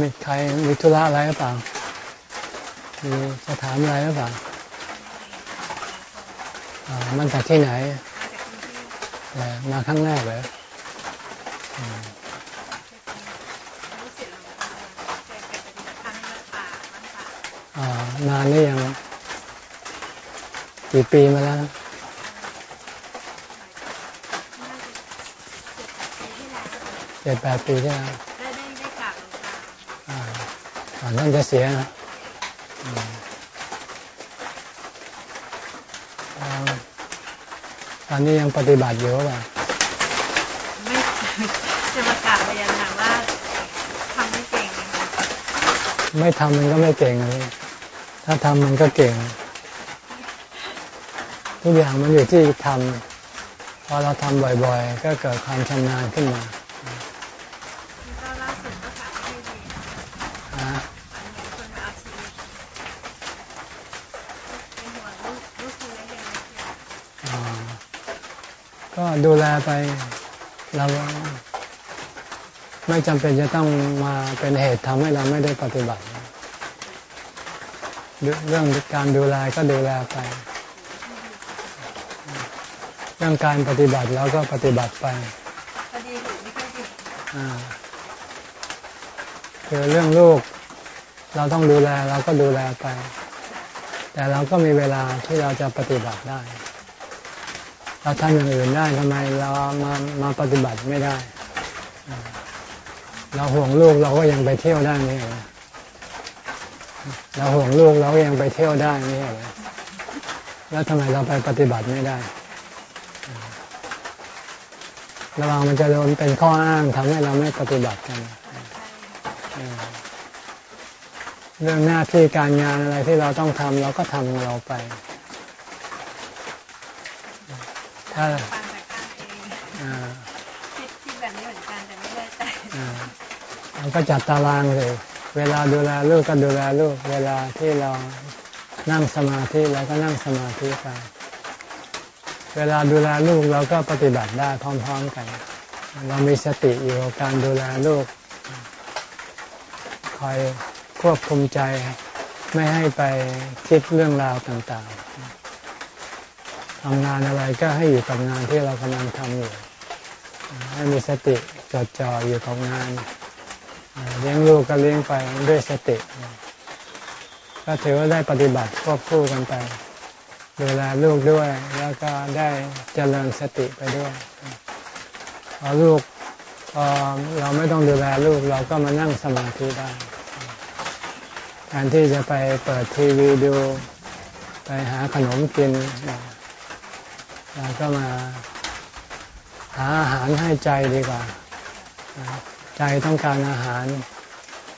มีใครมีธุระอะไรหรือเปล่ามีจะถามอะไรหรือเปล่ามันจากที่ไหน มาครั้งแรกเลยนานหรือยังกี่ปีมาแล้วเจ็ดแปดปีที่แล้ว ได้ได้ได้กราบหลวงตา อ่าก่ อนท่านจะเสียนะอืมแล้วตอนนี้ยังปฏิบัติอยู่หรือเปล่าไม่จะมากราบเรียนถามว่าทำไม่เก่งนะคะไม่ทำมันก็ไม่เก่งเลยถ้าทำมันก็เก่ง ทุกอย่างมันอยู่ที่ทำพอเราทำบ่อยๆ ก็เกิดความชำนาญขึ้นมา แล้วก็ล่าสุดก็ถามไม่ดีนะคะ นะ อันนี้คนมาเอาชีวิตเป็นห่วงลูกลูกคนเล็กยังเล็กอยู่ อ่าก็ ดูแลไปเราไม่จำเป็นจะต้องมาเป็นเหตุทำให้เราไม่ได้ปฏิบัติ เรื่องการดูแลก็ดูแลไป เรื่องการปฏิบัติเราก็ปฏิบัติไปคือเรื่องลูกเราต้องดูแลเราก็ดูแลไป แต่เราก็มีเวลาที่เราจะปฏิบัติได้ เราทำอย่างอื่นได้ทำไมเรามามาปฏิบัติไม่ได้ เราห่วงลูกเราก็ยังไปเที่ยวได้ไม่เหรอเราห่วงลูกเราก็ยังไปเที่ยวได้ไม่ใช่เหรอแล้วทำไมเราไปปฏิบัติไม่ได้ระวังมันจะโดนเป็นข้ออ้างทำให้เราไม่ปฏิบัติกัน เรื่องหน้าที่การงานอะไรที่เราต้องทำเราก็ทำเราไป ถ้าฟังแต่ข้างเองคิดคิดแบบนี้เหมือนกันแต่ไม่ได้แต่อ่าเราก็จัดตารางเลย เวลาดูแลลูกก็ดูแลลูก เวลาที่เรานั่งสมาธิเราก็นั่งสมาธิไป เวลาดูแลลูกเราก็ปฏิบัติได้พร้อม ๆกัน เรามีสติอยู่กับการดูแลลูก คอยควบคุมใจไม่ให้ไปคิดเรื่องราวต่างๆ ทำงานอะไรก็ให้อยู่กับงานที่เรากำลังทำอยู่ ให้มีสติจดจ่ออยู่กับงานเลี้ยงลูกก็เลี้ยงไปด้วยสติก็ถือว่าได้ปฏิบัติควบคู่กันไปดูแลลูกด้วย แล้วก็ได้เจริญสติไปด้วยพอลูกพอเราไม่ต้องดูแลลูกเราก็มานั่งสมาธิได้แทนที่จะไปเปิดทีวีดู ไปหาขนมกิน เราก็มาหาอาหารให้ใจดีกว่า ใจต้องการอาหาร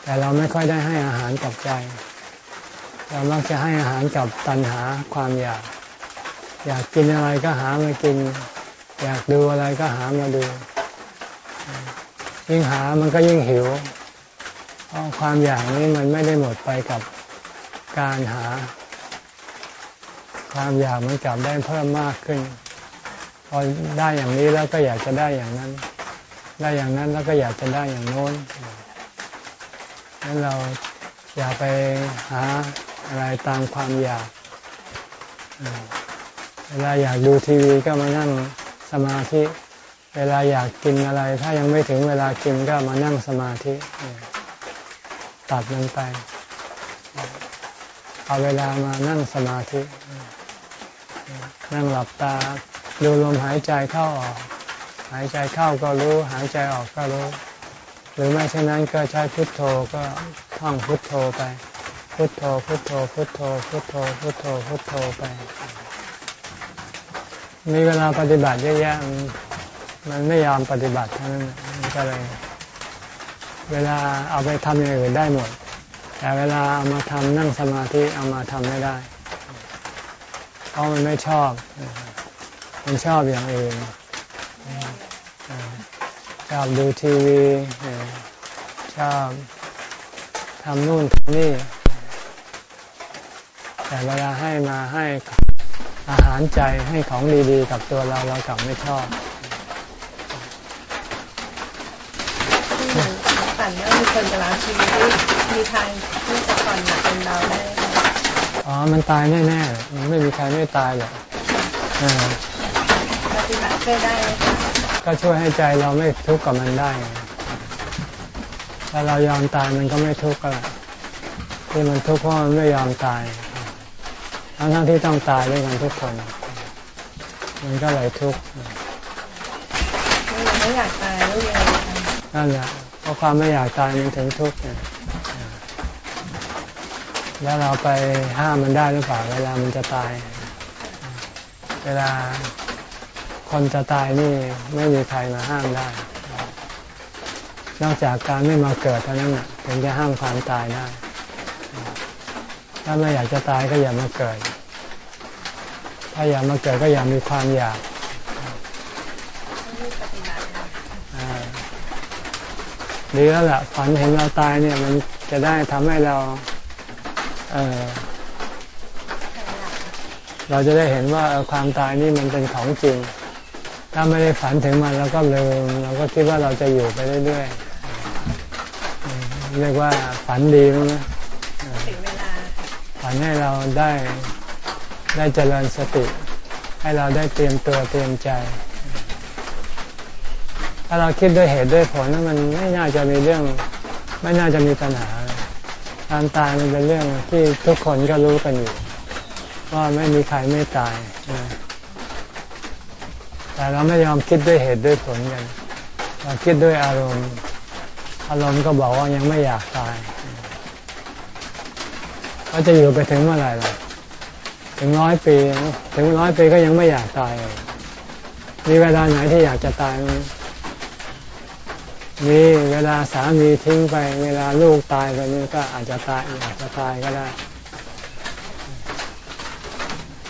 แต่เราไม่ค่อยได้ให้อาหารกับใจ เรามักจะให้อาหารกับตัณหาความอยาก อยากกินอะไรก็หามากิน อยากดูอะไรก็หามาดู ยิ่งหามันก็ยิ่งหิวเพราะความอยากนี้มันไม่ได้หมดไปกับการหา ความอยากมันกลับได้เพิ่มมากขึ้น พอได้อย่างนี้แล้วก็อยากจะได้อย่างนั้น ได้อย่างนั้นแล้วก็อยากจะได้อย่างโน้นนั้นเราอย่าไปหาอะไรตามความอยาก เวลาอยากดูทีวีก็มานั่งสมาธิ เวลาอยากกินอะไร ถ้ายังไม่ถึงเวลากินก็มานั่งสมาธิ ตัดมันไป เอาเวลามานั่งสมาธิ นั่งหลับตา ดูลมหายใจเข้าออก หายใจเข้าก็รู้ หายใจออกก็รู้ หรือไม่เช่นนั้นก็ใช้พุทโธก็ท่องพุทโธไป พุทโธ พุทโธ พุทโธ พุทโธ พุทโธ พุทโธไป มีเวลาปฏิบัติเยอะแยะมันไม่ยอมปฏิบัติเท่านั้นมันก็เลย เวลาเอาไปทำอย่างอื่นได้หมด แต่เวลาเอามาทำนั่งสมาธิเอามาทำไม่ได้ เพราะมันไม่ชอบ มันชอบอย่างอื่นชอบดูทีวีชอบทำนู่นทำนี่ แต่เวลาให้มาให้อาหารใจให้ของดีๆ กับตัวเราเรากลับไม่ชอบที่เหมือนฝันว่ามีคนจะรับชีวิตได้มีทางที่จะผ่อนหนักเป็นเบาได้ไหมคะอ๋อ มันตายแน่ๆ มันไม่มีใครไม่ตายหรอกอ่าปฏิบัติ ช่วยได้ไหมคะก็ช่วยให้ใจเราไม่ทุกข์กับมันได้ไงถ้าเรายอมตายมันก็ไม่ทุกข์ก็ละที่มันทุกข์เพราะมันไม่ยอมตาย ทั้งทั้งๆที่ต้องตายด้วยกันทุกคน มันก็เลยทุกข์ไม่ยังไม่อยากตายไม่ยังไงคะนั่นแหละเพราะความไม่อยากตายมันถึงทุกข์เนี่ยแล้วเราไปห้ามมันได้หรือเปล่าเวลามันจะตาย เวลา คนจะตายนี่ไม่มีใครมาห้ามได้ นอกจากการไม่มาเกิดเท่านั้นถึงจะห้ามความตายได้ ถ้าไม่อยากจะตายก็อย่ามาเกิด ถ้าอยากมาเกิดก็อย่ามีความอยากดีแล้วล่ะฝันเห็นเราตายเนี่ย มันจะได้ทำให้เรา เออเราจะได้เห็นว่าความตายนี่มันเป็นของจริง ถ้าไม่ได้ฝันถึงมันเราก็ลืมเราก็คิดว่าเราจะอยู่ไปเรื่อยๆอืมเรียกว่าฝันดีมั้งนะเออถึงเวลาฝันให้เราได้ได้เจริญสติ ให้เราได้เตรียมตัวเตรียมใจ ถ้าเราคิดด้วยเหตุด้วยผลนั้นมันไม่น่าจะมีเรื่อง ไม่น่าจะมีปัญหาการตายมันเป็นเรื่องที่ทุกคนก็รู้กันอยู่ ว่าไม่มีใครไม่ตายนะ แต่เราไม่ยอมคิดด้วยเหตุด้วยผลกันเราคิดด้วยอารมณ์ อารมณ์ก็บอกว่ายังไม่อยากตายก็จะอยู่ไปถึงเมื่อไหร่ล่ะถึงร้อยปี ถึงร้อยปีก็ยังไม่อยากตาย มีเวลาไหนที่อยากจะตายมีเวลาสามีทิ้งไป เวลาลูกตายไปนี่ก็อาจจะตายอยากจะตายก็ได้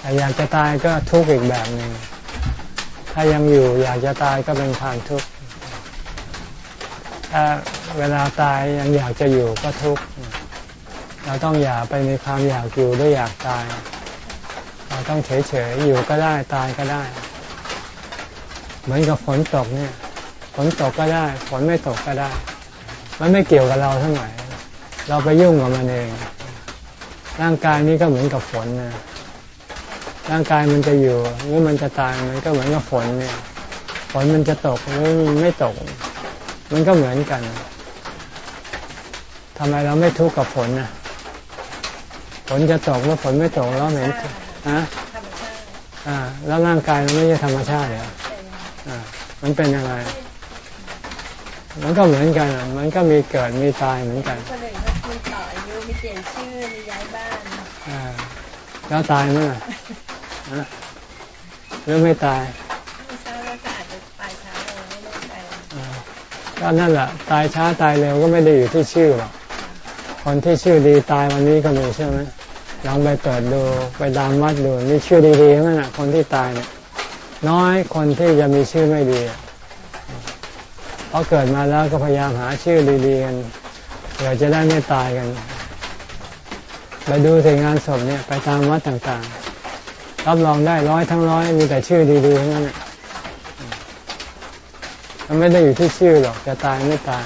แต่อยากจะตายก็ทุกข์อีกแบบหนึ่ง ถ้ายังอยู่อยากจะตายก็เป็นความทุกข์ ถ้าเวลาตายยังอยากจะอยู่ก็ทุกข์ เราต้องอย่าไปมีความอยากอยู่ด้วยอยากตาย เราต้องเฉยๆอยู่ก็ได้ตายก็ได้ เหมือนกับฝนตกเนี่ยฝนตกก็ได้ฝนไม่ตกก็ได้ มันไม่เกี่ยวกับเราเท่าไหร่เราไปยุ่งกับมันเอง ร่างกายนี้ก็เหมือนกับฝนนะ ร่างกายมันจะอยู่หรือมันจะตายมันก็เหมือนกับฝนเนี่ยฝนมันจะตกหรือมันไม่ตก มันก็เหมือนกันทำไมเราไม่ทุกข์กับฝนนะฝนจะตกหรือฝนไม่ตกเราเห็นฮะธรรมชาติอ่า แล้วร่างกายมันไม่ใช่ธรรมชาติเหรอเป็นอ่า มันเป็นยังไงมันก็เหมือนกันอะมันก็มีเกิดมีตายเหมือนกันคนอื่นเขามีต่ออายุมีเปลี่ยนชื่อมีย้ายบ้าน อ่า แล้วตายไหมล่ะฮะ หรือไม่ตายไม่ทราบว่าจะอาจจะตายช้าเลยไม่แน่ใจอ่าก็นั่นแหละตายช้าตายเร็วก็ไม่ได้อยู่ที่ชื่อหรอกคนที่ชื่อดีตายวันนี้ก็มีใช่ไหมลองไปเปิดดูไปตามวัดดูมีชื่อดีๆทั้งนั้นน่ะคนที่ตายเนี่ยน้อยคนที่จะมีชื่อไม่ดีอะเพราะเกิดมาแล้วก็พยายามหาชื่อดีๆกันเผื่อจะได้ไม่ตายกันไปดูถึงงานศพเนี่ยไปตามวัดต่างๆ รับรองได้ร้อยทั้งร้อยมีแต่ชื่อดีๆทั้งนั้นมันไม่ได้อยู่ที่ชื่อหรอกจะตายไม่ตาย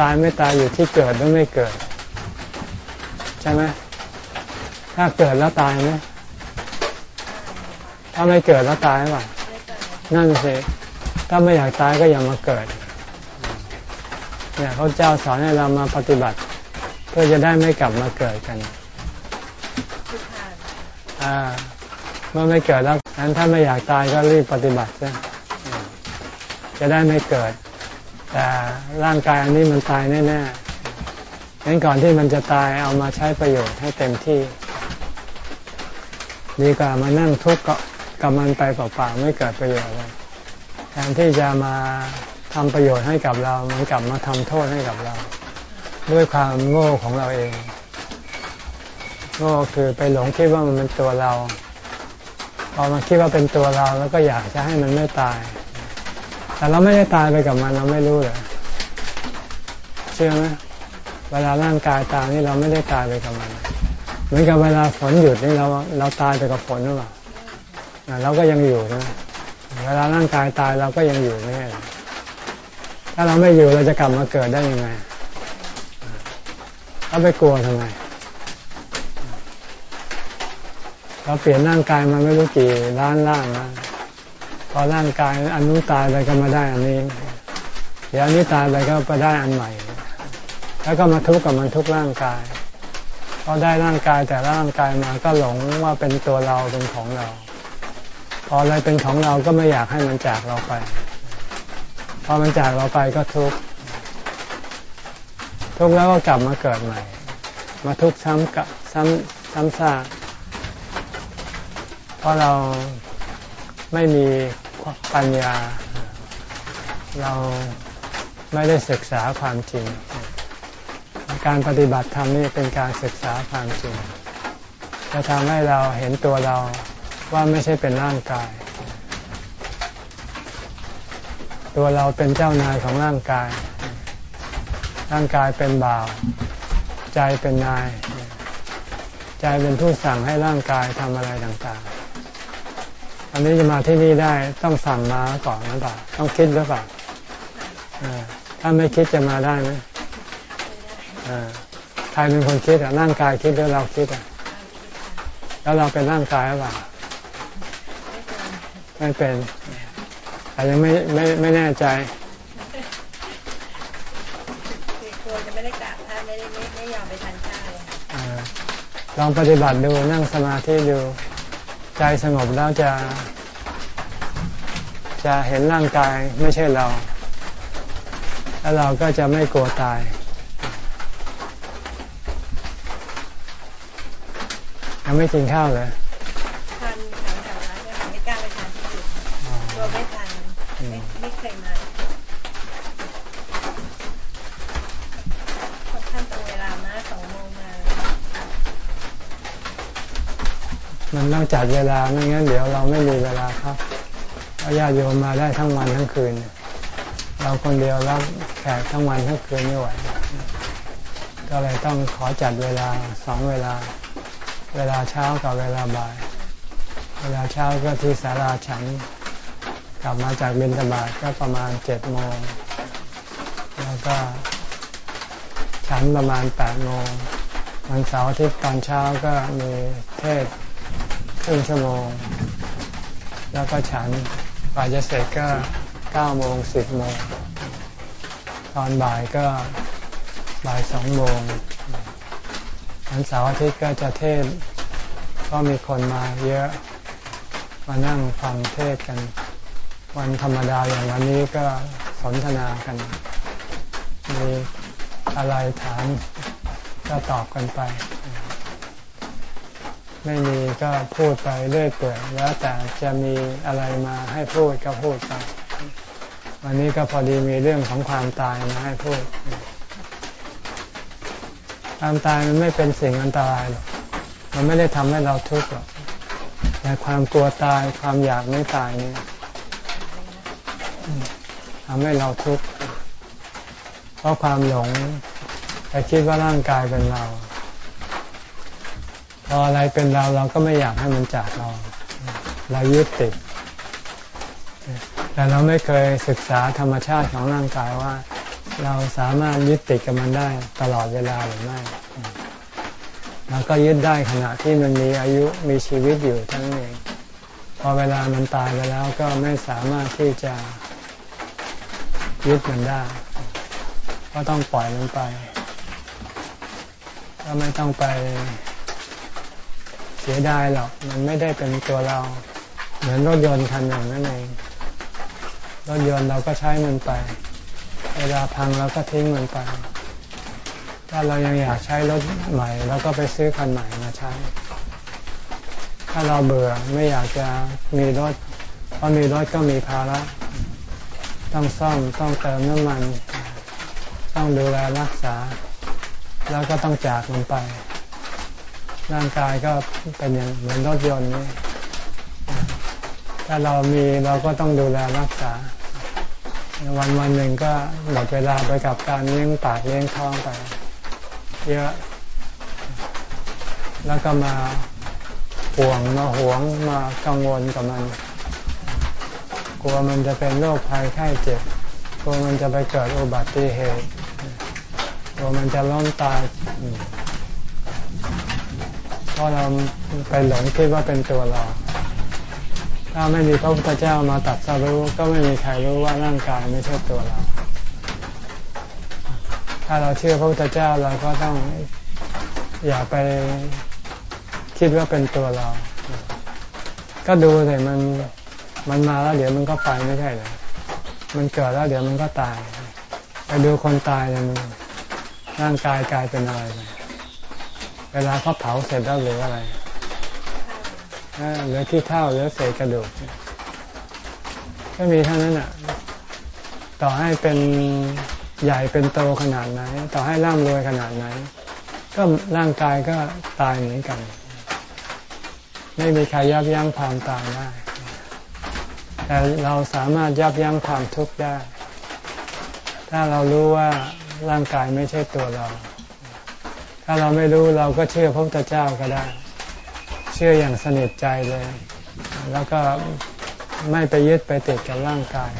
ตายไม่ตายอยู่ที่เกิดหรือไม่เกิด ใช่ไหมถ้าเกิดแล้วตายไหมถ้าไม่เกิดแล้วตายหรือเปล่านั่นสิถ้าไม่อยากตายก็อย่ามาเกิดเนี่ยพระเจ้าสอนให้เรามาปฏิบัติ เพื่อจะได้ไม่กลับมาเกิดกันคือผ่าน อ่าเมื่อไม่เกิดแล้วนั้นถ้าไม่อยากตายก็รีบปฏิบัติซะจะได้ไม่เกิด แต่ร่างกายอันนี้มันตายแน่ๆงั้นก่อนที่มันจะตายเอามาใช้ประโยชน์ให้เต็มที่ ดีกว่ามานั่งทุกข์กับมันไปเปล่าๆไม่เกิดประโยชน์เลยแทนที่จะมาทำประโยชน์ให้กับเรา มันกลับมาทำโทษให้กับเรา ด้วยความโง่ของเราเอง ง่คือไปหลงคิดว่ามันเป็นตัวเรา พอมันคิดว่าเป็นตัวเราแล้วก็อยากจะให้มันไม่ตาย แต่เราไม่ได้ตายไปกับมันเราไม่รู้เลยเชื่อไหมเวลาร่างกายตายนี่เราไม่ได้ตายไปกับมัน เหมือนกับเวลาฝนหยุดนี่เราเราตายไปกับฝนหรือเปล่าอ่เราก็ยังอยู่นะเวลาร่างกายตายเราก็ยังอยู่ไม่ใช่หรอถถ้าเราไม่อยู่เราจะกลับมาเกิดได้ยังไงเราไปกลัวทำไม เราเปลี่ยนร่างกายมาไม่รู้กี่ล้านล่างแล้วพอร่างกายอันนู้นตายไปก็มาได้อันนี้ เดี๋ยวอันนี้ตายไปก็ไปได้อันใหม่ แล้วก็มาทุกข์กับมันทุกร่างกายพอได้ร่างกายแต่ร่างกายมาก็หลงว่าเป็นตัวเราเป็นของเรา พออะไรเป็นของเราก็ไม่อยากให้มันจากเราไป พอมันจากเราไปก็ทุกข์ทุกข์แล้วก็กลับมาเกิดใหม่ มาทุกข์ซ้ำกับซ้ำซ้ำซาก ราะเราไม่มีปัญญา เราไม่ได้ศึกษาความจริง การปฏิบัติธรรมนี่เป็นการศึกษาความจริง จะทำให้เราเห็นตัวเราว่าไม่ใช่เป็นร่างกาย ตัวเราเป็นเจ้านายของร่างกาย ร่างกายเป็นบ่าว ใจเป็นนาย ใจเป็นผู้สั่งให้ร่างกายทำอะไรต่าง อันนี้จะมาที่นี่ได้ต้องสั่งมาก่อนหรือเปล่าต้องคิดหรือเปล่าถ้าไม่คิดจะมาได้ไหมใครเป็นคนคิดอะร่างกายคิดหรือเราคิดอะแล้วเราเป็นร่างกายหรือเปล่าไม่เป็นแต่ยังไม่ไม่ไม่แน่ใจกลัวจะไม่ได้กราบท่านไม่ได้ไม่ไม่ยอมไปทานข้าวเลยลองปฏิบัติดูนั่งสมาธิดู ใจสงบแล้วจะจะเห็นร่างกายไม่ใช่เรา แล้วเราก็จะไม่กลัวตาย ยังไม่กินข้าวเลยทานแถวๆร้านเนี่ยไม่กล้าไปทานที่อื่นกลัวไม่ทันไม่ไม่เคยมาท่านตรงเวลานะสองโมงมามันต้อง จัดเวลาไม่งั้นเดี๋ยวเราไม่มีเวลาครับเราญาติโยมมาได้ทั้งวันทั้งคืน เราคนเดียวรับแขกทั้งวันทั้งคืนไม่ไหวก็เลยต้องขอจัดเวลาสองเวลา เวลาเช้ากับเวลาบ่าย เวลาเช้าก็ที่สาราฉัน กลับมาจากบินตบาทก็ประมาณเจ็ดโมงแล้วก็ฉันประมาณแปดโมงวันเสาร์ทิตย์ตอนเช้าก็มีเทศ รึ่งชั่วโมง แล้วก็ฉันกว่าจะเสร็จก็เก้าโมงสิบโมง ตอนบ่ายก็บ่ายสองโมงวันเสาร์อาทิตย์ก็จะเทศก็มีคนมาเยอะมานั่งฟังเทศกัน วันธรรมดาอย่างวันนี้ก็สนทนากัน มีอะไรถามก็ตอบกันไป ไม่มีก็พูดไปเรื่อยเปื่อยแล้วแต่จะมีอะไรมาให้พูดก็พูดไป วันนี้ก็พอดีมีเรื่องของความตายมาให้พูด ความตายมันไม่เป็นสิ่งอันตรายหรอก มันไม่ได้ทำให้เราทุกข์หรอก แต่ความกลัวตายความอยากไม่ตายนี่ทำให้เราทุกข์ เพราะความหลงไปคิดว่าร่างกายเป็นเรา พออะไรเป็นเราเราก็ไม่อยากให้มันจากเรา เรายึดติด แต่เราไม่เคยศึกษาธรรมชาติของร่างกายว่า เราสามารถยึดติดกับมันได้ตลอดเวลาหรือไม่เราก็ยึดได้ขณะที่มันมีอายุมีชีวิตอยู่ทั้งเองพอเวลามันตายไปแล้วก็ไม่สามารถที่จะยึดมันได้ ก็ต้องปล่อยมันไป ก็ไม่ต้องไป สียดายหรอก มันไม่ได้เป็นตัวเรา เหมือนรถยนต์คันหนึ่งนั่นเอง รถยนต์เราก็ใช้มันไป เวลาพังเราก็ทิ้งมันไป ถ้าเรายังอยากใช้รถใหม่เราก็ไปซื้อคันใหม่มาใช้ ถ้าเราเบื่อไม่อยากจะมีรถ เพราะมีรถก็มีภาระ ต้องซ่อมต้องเติมน้ำมัน ต้องดูแลรักษา แล้วก็ต้องจากมันไป ร่างกายก็เป็นอย่างเหมือนรถยนต์นี่ถ้าเรามีเราก็ต้องดูแลรักษา วันวันหนึ่งก็หมดเวลาไปกับการเลี้ยงปากเลี้ยงท้องไปเยอะ แล้วก็มาห่วงมาหวงมากังวลกับมัน กลัวมันจะเป็นโรคภัยไข้เจ็บ กลัวมันจะไปเกิดอุบัติเหตุ กลัวมันจะล้มตาย ราะเราไปหลงคิดว่าเป็นตัวเรา ถ้าไม่มีพระพุทธเจ้ามาตัดสรู้ก็ไม่มีใครรู้ว่าร่างกายไม่ใช่ตัวเรา ถ้าเราเชื่อพระพุทธเจ้าเราก็ต้องอย่าไปคิดว่าเป็นตัวเรา ก็ดูเลยมันมันมาแล้วเดี๋ยวมันก็ไปไม่ใช่เหรอมันเกิดแล้วเดี๋ยวมันก็ตาย ไปดูคนตายเนี่ยร่างกายกลายเป็นอะไรไป เวลาเขาเผาเสร็จแล้วเหลืออะไรเหลือที่เท่าเหลือเศษกระดูกก็มีเท่านั้นอะ ต่อให้เป็นใหญ่เป็นโตขนาดไหน ต่อให้ร่ำรวยขนาดไหน ก็ร่างกายก็ตายเหมือนกัน ไม่มีใครยับยั้งความตายได้ แต่เราสามารถยับยั้งความทุกข์ได้ ถ้าเรารู้ว่าร่างกายไม่ใช่ตัวเรา ถ้าเราไม่รู้เราก็เชื่อพระพุทธเจ้าก็ได้ เชื่ออย่างสนิทใจเลย แล้วก็ไม่ไปยึดไปติดกับร่างกาย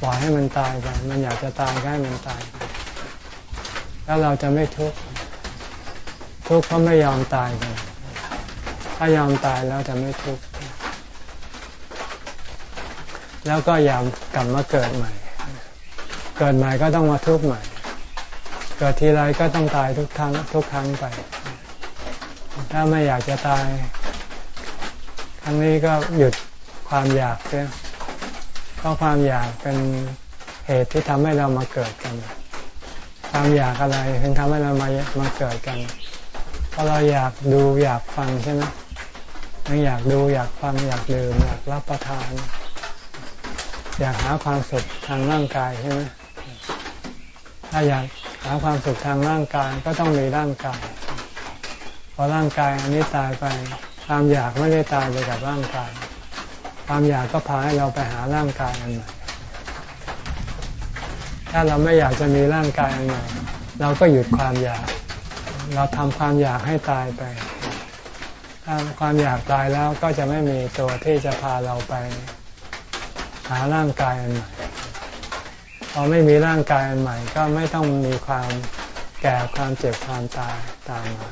ปล่อยให้มันตายไปมันอยากจะตายก็ให้มันตายแล้วเราจะไม่ทุกข์ทุกข์เพราะไม่ยอมตายกันถ้ายอมตายแล้วจะไม่ทุกข์แล้วก็อย่ากลับมาเกิดใหม่ เกิดใหม่ก็ต้องมาทุกข์ใหม่ เกิดทีไรก็ต้องตายทุกครั้งทุกครั้งไป ถ้าไม่อยากจะตาย ครั้งนี้ก็หยุดความอยากเสียเพราะความอยากเป็นเหตุที่ทำให้เรามาเกิดกัน ความอยากอะไรถึงทำให้เรามามาเกิดกัน เพราะเราอยากดูอยากฟังใช่ไหมยังอยากดูอยากฟังอยากดื่มอยากรับประทาน อยากหาความสุขทางร่างกายใช่ไหมถ้าอยาก หาความสุขทางร่างกายก็ต้องมีร่างกายพอร่างกายอันนี้ตายไปความอยากไม่ได้ตายไปกับร่างกาย ความอยากก็พาให้เราไปหาร่างกายอันใหม่ถ้าเราไม่อยากจะมีร่างกายอันใหม่เราก็หยุดความอยาก เราทำความอยากให้ตายไปถ้าความอยากตายแล้วก็จะไม่มีตัวที่จะพาเราไป หาร่างกายอันใหม่ พอไม่มีร่างกายอันใหม่ก็ไม่ต้องมีความแก่ความเจ็บความตายตามมา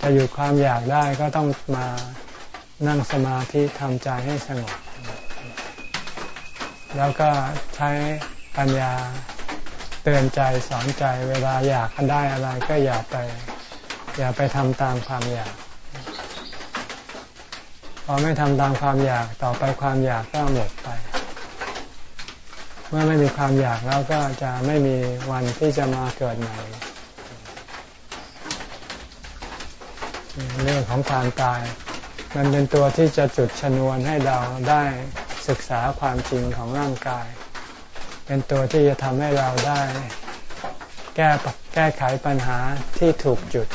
จะหยุดความอยากได้ก็ต้องมานั่งสมาธิทำใจให้สงบ แล้วก็ใช้ปัญญาเตือนใจสอนใจเวลาอยากได้อะไรก็อย่าไป อย่าไปทำตามความอยาก พอไม่ทำตามความอยากต่อไปความอยากก็หมดไป เมื่อไม่มีความอยากแล้วก็จะไม่มีวันที่จะมาเกิดใหม่ เรื่องของความตาย มันเป็นตัวที่จะจุดชนวนให้เราได้ศึกษาความจริงของร่างกาย เป็นตัวที่จะทำให้เราได้ แก้แก้ไขปัญหาที่ถูกจุด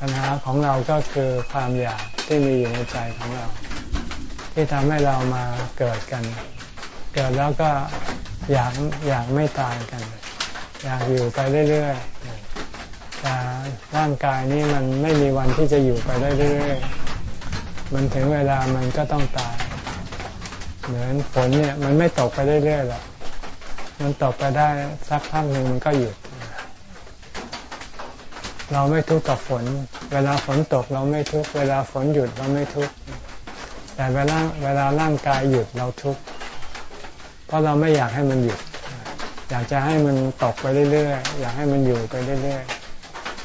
ปัญหาของเราก็คือความอยากที่มีอยู่ในใจของเรา ที่ทำให้เรามาเกิดกัน เกิดแล้วก็อยากอยากไม่ตายกัน อยากอยู่ไปเรื่อยๆแต่ร่างกายนี้มันไม่มีวันที่จะอยู่ไปได้เรื่อยๆมันถึงเวลามันก็ต้องตาย เหมือนฝนเนี่ยมันไม่ตกไปเรื่อยๆหรอกมันตกไปได้สักพักหนึ่งมันก็หยุด เราไม่ทุกข์กับฝน เวลาฝนตกเราไม่ทุกข์เวลาฝนหยุดเราไม่ทุกข์แต่เวลาเวลาร่างกายหยุดเราทุกข์ เพราะเราไม่อยากให้มันหยุด อยากจะให้มันตกไปเรื่อยๆ อยากให้มันอยู่ไปเรื่อย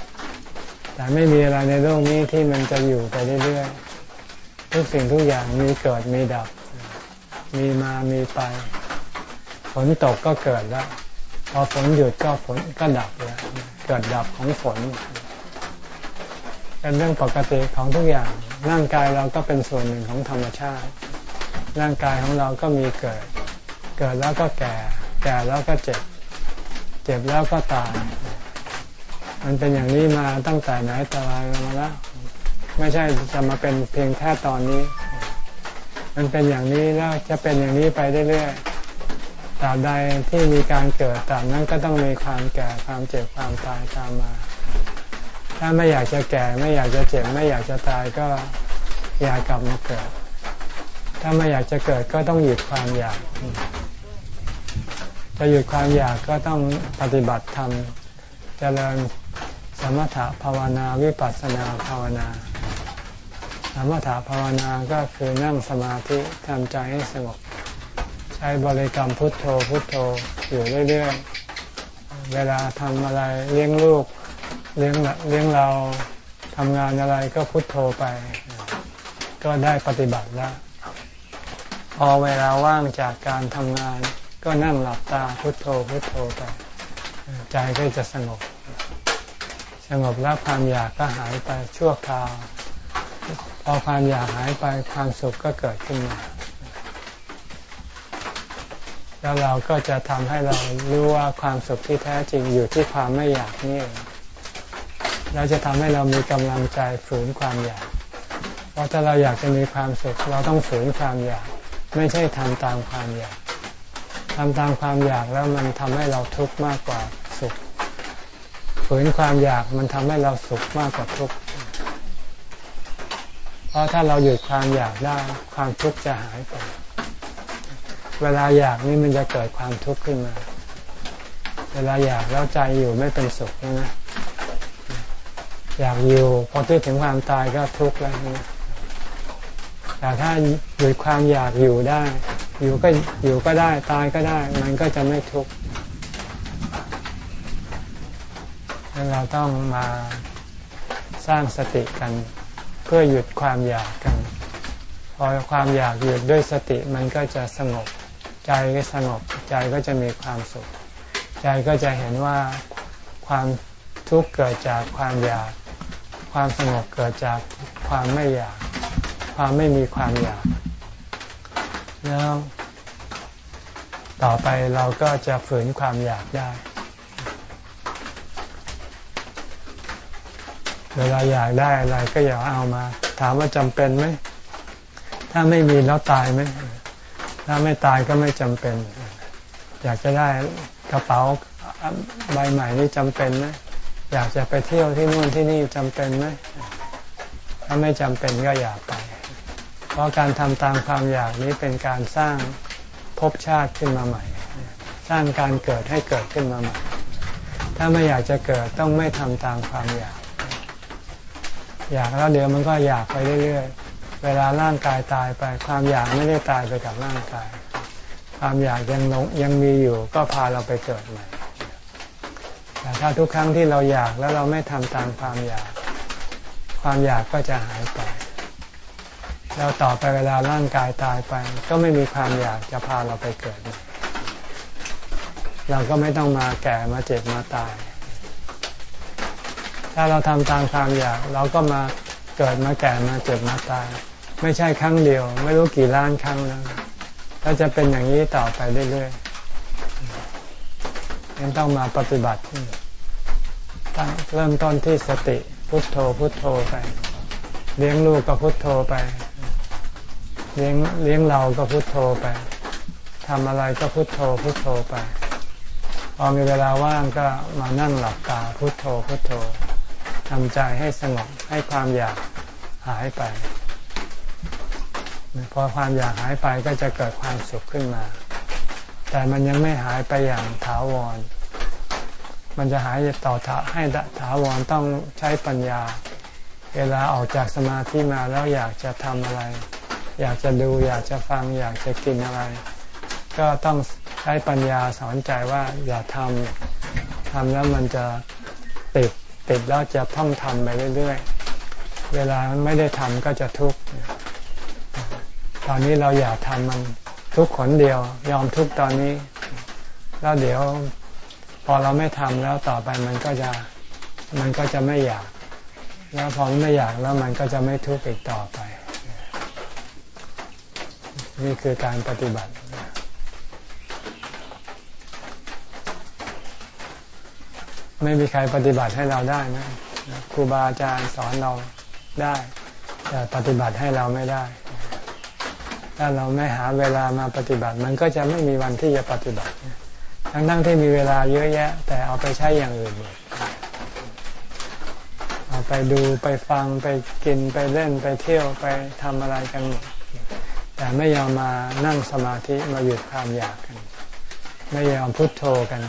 ๆ แต่ไม่มีอะไรในโลกนี้ที่มันจะอยู่ไปเรื่อยๆ ทุกสิ่งทุกอย่างมีเกิดมีดับ มีมามีไป ฝนตกก็เกิดแล้ว พอฝนหยุดก็ฝนก็ดับแล้ว เกิดดับของฝนเป็นเรื่องปกติของทุกอย่าง ร่างกายเราก็เป็นส่วนหนึ่งของธรรมชาติ ร่างกายของเราก็มีเกิด เกิดแล้วก็แก่ แก่แล้วก็เจ็บ เจ็บแล้วก็ตาย มันเป็นอย่างนี้มาตั้งแต่ไหนแต่ไรมาแล้วไม่ใช่จะมาเป็นเพียงแค่ตอนนี้ มันเป็นอย่างนี้แล้วจะเป็นอย่างนี้ไปเรื่อยๆตราบใดที่มีการเกิดตราบนั้นก็ต้องมีความแก่ความเจ็บความตายตามมา ถ้าไม่อยากจะแก่ไม่อยากจะเจ็บไม่อยากจะตายก็อย่ากลับมาเกิด ถ้าไม่อยากจะเกิดก็ต้องหยุดความอยาก จะหยุดความอยากก็ต้องปฏิบัติธรรมเจริญสมถะภาวนาวิปัสสนาภาวนา สมถะภาวนาก็คือนั่งสมาธิทำใจให้สงบ ใช้บริกรรมพุทโธพุทโธอยู่เรื่อยๆ เวลาทำอะไรเลี้ยงลูกเลี้ยงเลี้ยงเราทำงานอะไรก็พุทโธไป ก็ได้ปฏิบัติแล้ว พอเวลาว่างจากการทำงาน ก็นั่งหลับตาพุทโธพุทโธไปใจก็จะสงบ สงบแล้วความอยากก็หายไปชั่วคราว พอความอยากหายไปความสุขก็เกิดขึ้นมาแล้วเราก็จะทำให้เรารู้ว่าความสุขที่แท้จริงอยู่ที่ความไม่อยากนี่เราจะทำให้เรามีกำลังใจฝืนความอยาก เพราะถ้าเราอยากจะมีความสุขเราต้องฝืนความอยาก ไม่ใช่ทำตามความอยาก ทำตามความอยากแล้วมันทำให้เราทุกข์มากกว่าสุขฝืนความอยากมันทำให้เราสุขมากกว่าทุกข์เพราะถ้าเราหยุดความอยากได้ความทุกข์จะหายไปเวลาอยากนี่มันจะเกิดความทุกข์ขึ้นมา เวลาอยากแล้วใจอยู่ไม่เป็นสุขนะอยากอยู่พอที่ถึงความตายก็ทุกข์แล้วนะแต่ถ้าหยุดความอยากอยู่ได้ อยู่ก็อยู่ก็ได้ตายก็ได้ มันก็จะไม่ทุกข์เราต้องมาสร้างสติกัน เพื่อหยุดความอยากกัน พอความอยากหยุดด้วยสติมันก็จะสงบ ใจก็สงบใจก็จะมีความสุข ใจก็จะเห็นว่าความทุกข์เกิดจากความอยาก ความสงบเกิดจากความไม่อยาก ความไม่มีความอยาก แล้วต่อไปเราก็จะฝืนความอยากได้ เวลาอยากได้อะไรก็อย่าเอามา ถามว่าจำเป็นไหม ถ้าไม่มีแล้วตายไหม ถ้าไม่ตายก็ไม่จำเป็น อยากจะได้กระเป๋าใบใหม่นี่จำเป็นไหม อยากจะไปเที่ยวที่นู่นที่นี่จำเป็นไหม ถ้าไม่จำเป็นก็อย่าไป เพราะการทำตามความอยากนี้เป็นการสร้างภพชาติขึ้นมาใหม่ สร้างการเกิดให้เกิดขึ้นมาใหม่ ถ้าไม่อยากจะเกิดต้องไม่ทำตามความอยาก อยากแล้วเดี๋ยวมันก็อยากไปเรื่อยๆ เวลาร่างกายตายไปความอยากไม่ได้ตายไปกับร่างกาย ความอยากยังยังมีอยู่ก็พาเราไปเกิดใหม่แต่ถ้าทุกครั้งที่เราอยากแล้วเราไม่ทำตามความอยาก ความอยากก็จะหายไป แล้วต่อไปเวลาร่างกายตายไป ก็ไม่มีความอยากจะพาเราไปเกิด เราก็ไม่ต้องมาแก่มาเจ็บมาตาย ถ้าเราทำตามความอยาก เราก็มาเกิดมาแก่มาเจ็บมาตาย ไม่ใช่ครั้งเดียว ไม่รู้กี่ล้านครั้งแล้วก็จะเป็นอย่างนี้ต่อไปเรื่อยๆยังต้องมาปฏิบัติตั้งเริ่มต้นที่สติพุทโธพุทโธไป เลี้ยงลูกก็พุทโธไป เลี้ยงเลี้ยงเราก็พุทโธไปทำอะไรก็พุทโธพุทโธไป พอมีเวลาว่างก็มานั่งหลับตาพุทโธพุทโธทำใจให้สงบให้ความอยากหายไป พอความอยากหายไปก็จะเกิดความสุขขึ้นมา แต่มันยังไม่หายไปอย่างถาวร มันจะหายต่อให้ถาวรต้องใช้ปัญญา เวลาออกจากสมาธิมาแล้วอยากจะทำอะไร อยากจะดู อยากจะฟัง อยากจะกินอะไร ก็ต้องใช้ปัญญาสอนใจว่าอย่าทำทำแล้วมันจะติดติดแล้วจะต้องทำไปเรื่อยๆ เวลาไม่ได้ทำก็จะทุกข์ ตอนนี้เราอย่าทำมันทุกขนเดียวยอมทุกตอนนี้ แล้วเดี๋ยวพอเราไม่ทำแล้วต่อไปมันก็จะมันก็จะไม่อยาก แล้วพอไม่อยากแล้วมันก็จะไม่ทุกข์อีกต่อไป นี่คือการปฏิบัติ ไม่มีใครปฏิบัติให้เราได้นะครูบาอาจารย์สอนเราได้ แต่ปฏิบัติให้เราไม่ได้ ถ้าเราไม่หาเวลามาปฏิบัติ มันก็จะไม่มีวันที่จะปฏิบัติ ทั้งๆทที่มีเวลาเยอะแยะ แต่เอาไปใช้อย่างอื่นหมดเอาไปดูไปฟังไปกินไปเล่นไปเที่ยวไปทำอะไรกันหมด แต่ไม่ยอมมานั่งสมาธิมาหยุดความอยากกัน ไม่ยอมพุโทโธกัน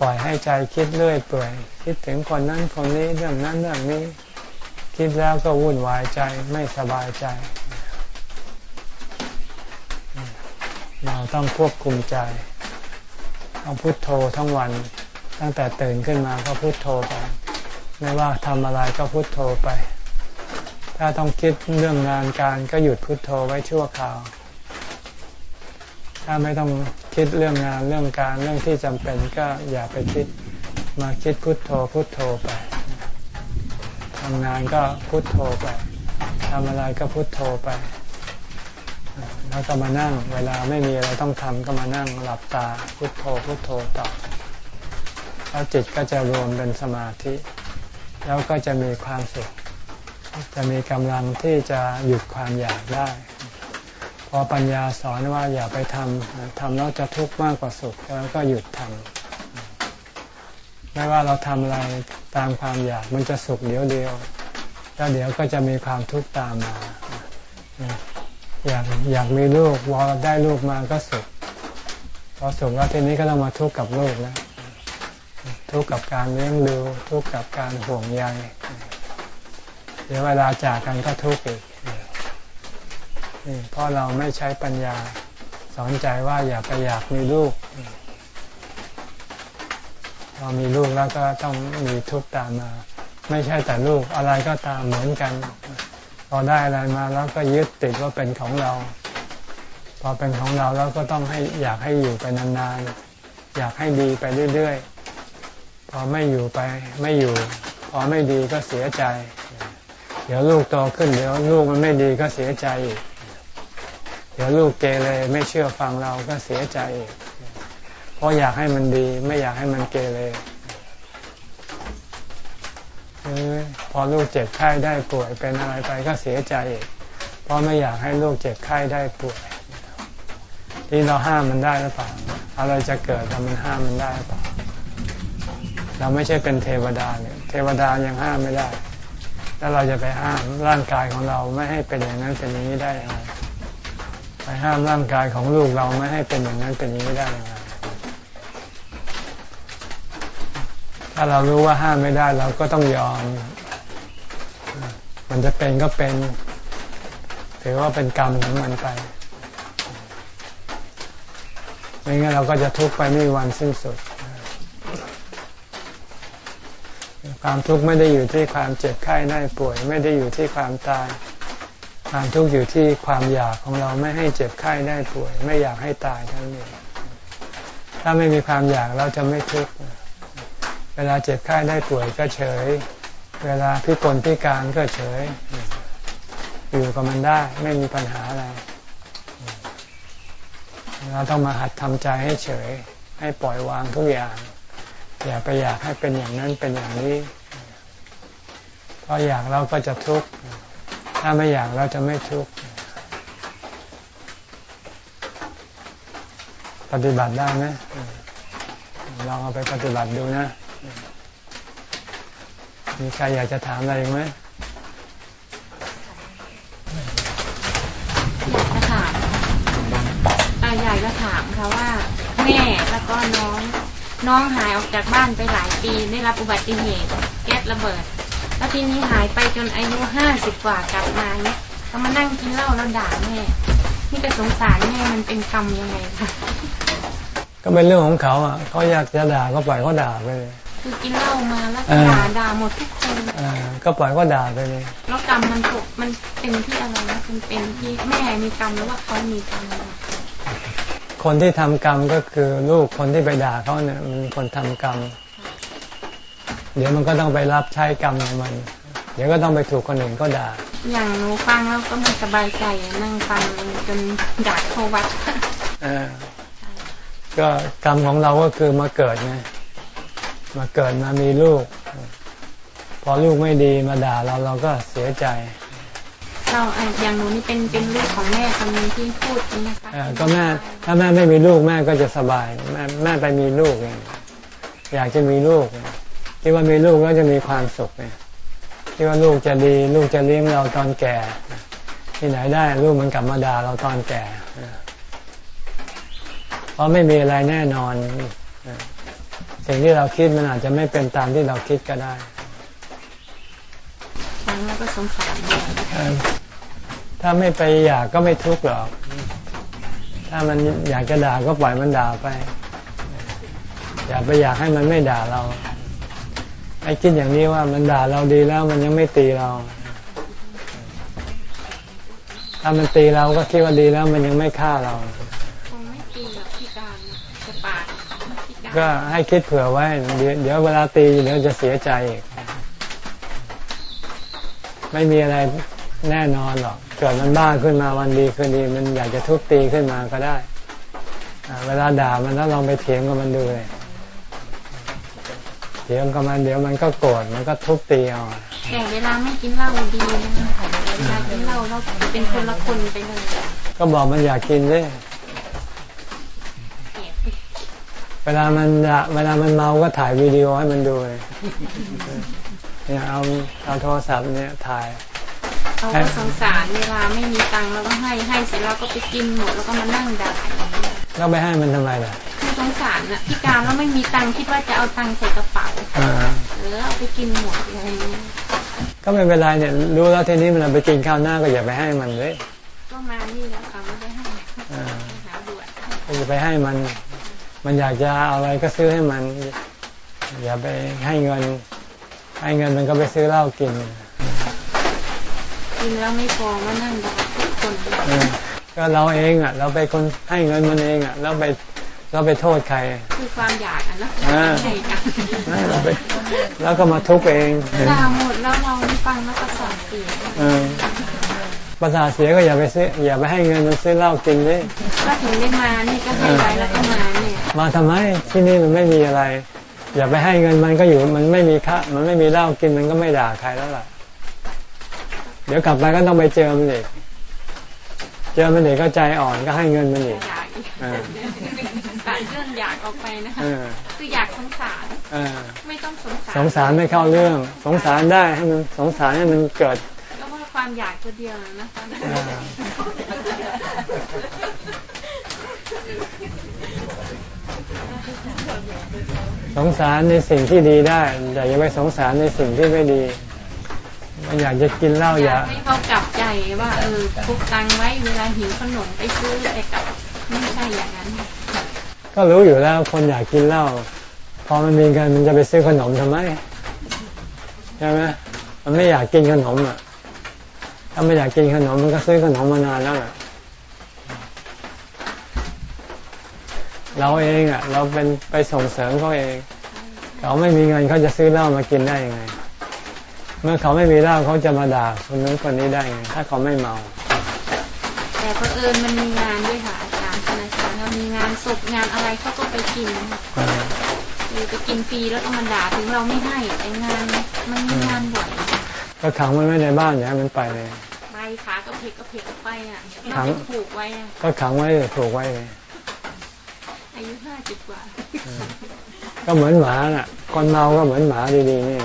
ปล่อยให้ใจคิดเรื่อยเปื่อย คิดถึงคนนั้นคนนี้เรื่องนั้นเรื่องนี้ คิดแล้วก็วุ่นวายใจไม่สบายใจ เราต้องควบคุมใจต้องพุโทโธทั้งวัน ตั้งแต่ตื่นขึ้นมาก็พุโทโธไป ไม่ว่าทำอะไรก็พุโทโธไป ถ้าต้องคิดเรื่องงานการก็หยุดพุดโทโธไว้ชั่วคราว ถ้าไม่ต้องคิดเรื่องงานเรื่องการเรื่องที่จำเป็นก็อย่าไปคิดมาคิดพุโทโธพุโทโธไปทำงานก็พุโทโธไปทำอะไรก็พุโทโธไป แล้วก็มานั่ง เวลาไม่มีอะไรต้องทำก็มานั่งหลับตาพุโทโธพุโทโธต่อแล้วจิตก็จะรวมเป็นสมาธิ แล้วก็จะมีความสุข จะมีกำลังที่จะหยุดความอยากได้ พอปัญญาสอนว่าอย่าไปทำทำแล้วจะทุกข์มากกว่าสุขแล้วก็หยุดทำไม่ว่าเราทำอะไรตามความอยากมันจะสุขเดียวเดียวแล้วเดี๋ยวก็จะมีความทุกข์ตามมา อยากอยากมีลูกพอได้ลูกมาก็สุข พอสุขแล้วทีนี้ก็ต้องมาทุกข์กับลูกแล้วทุกข์กับการเลี้ยงดู ทุกข์กับการห่วงใย เดี๋ยวเวลาจากกันก็ทุกข์อีกเพราะเราไม่ใช้ปัญญาสอนใจว่าอย่าไปอยากมีลูกพอมีลูกแล้วก็ต้องมีทุกข์ตามมา ไม่ใช่แต่ลูกอะไรก็ตามเหมือนกันพอได้อะไรมาแล้วก็ยึดติดว่าเป็นของเรา พอเป็นของเราแล้วก็ต้องให้อยากให้อยู่ไปนานๆอยากให้ดีไปเรื่อยๆพอไม่อยู่ไปไม่อยู่ พอไม่ดีก็เสียใจ เดี๋ยวลูกโตขึ้นเดี๋ยวลูกมันไม่ดีก็เสียใจอีกเดี๋ยวลูกเกเรไม่เชื่อฟังเราก็เสียใจอีกเพราะอยากให้มันดีไม่อยากให้มันเกเรพอลูกเจ็บไข้ได้ป่วยเป็นอะไรไปก็เสียใจอีกเพราะไม่อยากให้ลูกเจ็บไข้ได้ป่วยที่เราห้ามมันได้หรือเปล่าอะไรจะเกิดแต่มันห้ามมันได้หรือเปล่าเราไม่ใช่เป็นเทวดาเนี่ย เทวดายังห้ามไม่ได้ แล้วเราจะไปห้ามร่างกายของเราไม่ให้เป็นอย่างนั้นเป็นอย่างนี้ได้ยังไงไปห้ามร่างกายของลูกเราไม่ให้เป็นอย่างนั้นเป็นอย่างนี้ได้ยังไงถ้าเรารู้ว่าห้ามไม่ได้เราก็ต้องยอม มันจะเป็นก็เป็น ถือว่าเป็นกรรมของมันไปไม่งั้นเราก็จะทุกข์ไปไม่มีวันสิ้นสุด ความทุกข์ไม่ได้อยู่ที่ความเจ็บไข้ได้ป่วย ไม่ได้อยู่ที่ความตาย ความทุกข์อยู่ที่ความอยากของเราไม่ให้เจ็บไข้ได้ป่วย ไม่อยากให้ตายทั้งนี้ถ้าไม่มีความอยากเราจะไม่ทุกข์เวลาเจ็บไข้ได้ป่วยก็เฉย เวลาพิกลพิการก็เฉย อยู่กับมันได้ไม่มีปัญหาอะไรเราต้องมาหัดทำใจให้เฉย ให้ปล่อยวางทุกอย่าง อย่าไปอยากให้เป็นอย่างนั้นเป็นอย่างนี้เพราะอยากเราก็จะทุกข์ถ้าไม่อยากเราจะไม่ทุกข์ปฏิบัติได้ไหมลองเอาไปปฏิบัติดูนะ มีใครอยากจะถามอะไรไหมอยากจะถามอยากจะถามค่ะว่า แม่แล้วก็น้อง น้องหายออกจากบ้านไปหลายปีได้รับอุบัติเหตุแก๊สระเบิด แล้วทีนี้หายไปจนอายุห้าสิบกว่ากลับมาเนี่ยเขามานั่งกินเหล้าแล้วด่าแม่นี่ก็สงสารแม่มันเป็นกรรมยังไงคะก็เป็นเรื่องของเขาอะเขาอยากจะด่าก็ปล่อยเขาด่าไปเลยคือกินเหล้ามาแล้วด่าด่าหมดทุกคนก็ปล่อยก็ด่าไปเลย แล้วกรรมมันตกมันเป็นที่อะไรนะมันเป็นที่แม่มีกรรมหรือว่าเขามีกรรม คนที่ทำกรรมก็คือลูกคนที่ไปด่าเขาเนี่ยมันคนทำกรรม เดี๋ยวมันก็ต้องไปรับใช้กรรมของมัน เดี๋ยวก็ต้องไปถูกคนอื่นก็ด่า อย่างหนูฟังแล้วก็ไม่สบายใจนั่งฟังจนด่าโทวัดก็กรรมของเราก็คือมาเกิดไงมาเกิดมามีลูก พอลูกไม่ดีมาด่าเราเราก็เสียใจ เราอย่างหนูนี่เป็นเป็นลูกของแม่คำนี้ที่พูดนะคะก็แม่ถ้าแม่ไม่มีลูกแม่ก็จะสบายแม่แม่ไปมีลูกเองอยากจะมีลูกที่ว่ามีลูกแล้วจะมีความสุขเนี่ยที่ว่าลูกจะดี ลูกจะเลี้ยงเราตอนแก่ ที่ไหนได้ลูกมันกลับมาด่าเราตอนแก่เพราะไม่มีอะไรแน่นอนสิ่งที่เราคิดมันอาจจะไม่เป็นตามที่เราคิดก็ได้ฟังแล้วก็สงสารด้วย ถ้าไม่ไปอยากก็ไม่ทุกข์หรอก ถ้ามันอยากจะด่าก็ปล่อยมันด่าไป อย่าไปอยากให้มันไม่ด่าเราไอ้คิดอย่างนี้ว่ามันด่าเราดีแล้วมันยังไม่ตีเรา ถ้ามันตีเราก็คิดว่าดีแล้วมันยังไม่ฆ่าเราคงไม่ตีแบบพิการนะจะปาดพิการก็ให้คิดเผื่อไว้เดี๋ยวเดี๋ยวเวลาตีเดี๋ยวจะเสียใจอีกไม่มีอะไรแน่นอนหรอก เกิดมันบ้าขึ้นมาวันดีคืนดีมันอยากจะทุบตีขึ้นมาก็ได้อ่าเวลาด่ามันแล้วลองไปเถียงกับมันดูเลยเถียงกับมันเดี๋ยวมันก็โกรธมันก็ทุบตีเอาแต่เวลาไม่กินเหล้าดีนะคะเวลากินเหล้าเราเป็นคนละคนไปเลยก็บอกมันอยากกินเลยเกลียดเวลามันด่าเวลามันเมาก็ถ่ายวิดีโอให้มันดูเลยเนี่ยเอาเอาโทรศัพท์เนี่ยถ่าย เขาก็สงสารเวลาไม่มีตังค์เราก็ให้ให้เสร็จแล้วก็ไปกินหมดแล้วก็มานั่งด่าอย่างนี้แล้วไปให้มันทำไมล่ะคือสงสารน่ะพิการแล้วไม่มีตังค์คิดว่าจะเอาตังค์ใส่กระเป๋าอ่าเออเอาไปกินหมดอะไรอย่างนี้ก็ไม่เป็นไรเนี่ยรู้แล้วทีนี้มันเอาไปกินข้าวหน้าก็อย่าไปให้มันเลยก็มานี่แล้วค่ะไม่ได้ให้อ่าไปหาบวชก็อย่าไปให้มัน มันอยากจะเอาอะไรก็ซื้อให้มัน อย่าไปให้เงิน ให้เงินมันก็ไปซื้อเหล้ากิน กินแล้วไม่พอมานั่งด่าทุกคนเออก็เราเองอะ เราไปคนให้เงินมันเองอะเราไปเราไปโทษใคร คือความอยากอะนะอ่าใช่กันเราไปแล้วก็มาทุกข์เองด่าหมดแล้วเราไม่ฟังแล้วก็สั่งเสียเออประสาทเสียก็อย่าไปซื้ออย่าไปให้เงินมันซื้อเหล้ากินเลยก็ถึงได้มานี่ก็ให้ไว้แล้วก็มาเนี่ยมาทำไมที่นี่มันไม่มีอะไร อย่าไปให้เงินมันก็อยู่มันไม่มีค่ามันไม่มีเหล้ากินมันก็ไม่ด่าใครแล้วล่ะ เดี๋ยวกลับไปก็ต้องไปเจอมันอีกเจอมันอีกก็ใจอ่อนก็ให้เงินมันอีกอยากอีกเออตัดเรื่องอยากออกไปนะคะเออคืออยากสงสารเออไม่ต้องสงสารสงสารไม่เข้าเรื่อง สงสารได้ให้มันสงสารให้มันเกิดก็ว่าความอยากตัวเดียวนะคะอ่าสงสารในสิ่งที่ดีได้แต่อย่าไปสงสารในสิ่งที่ไม่ดี มันอยากจะกินเหล้าออายยากกให้เขากลับใจว่าเออพกตังค์ไว้เวลาหิวขนมไปซื้อแต่กลับไม่ใช่อย่างนั้น ก็รู้อยู่แล้วคนอยากกินเหล้าพอมันมีเงินมันจะไปซื้อขนมทำไมใช่ไหมมันไม่อยากกินขนมอะ ถ้าไม่อยากกินขนมมันก็ซื้อขนมมานานแล้วแหละเราเองอะ เราเป็นไปส่งเสริมเขาเอง เขาไม่มีเงินเขาจะซื้อเหล้ามากินได้ยังไง เมื่อเขาไม่มีเหล้าเขาจะมาด่าคนนู้นคนนี้ได้ไงถ้าเขาไม่เมา แต่เพอเอิญมันมีงานด้วยค่ะอาจารย์คณาจารย์เรามีงานศพงานอะไรเขาก็ไปกินคือไปกินฟรีแล้วก็มาด่าถึงเราไม่ให้แต่งานมันมีงานบ่อยก็ขังมันไว้ในบ้านอย่าให้มันไปเลยไปขากระเพกกระเพกไปอะครัเราบจะผูกไว้อะก็ขังไว้ถูกไว้เลยอายุห้าสิบกว่า ก็เหมือนหมาน่ะคนเมาก็เหมือนหมาดีๆนี่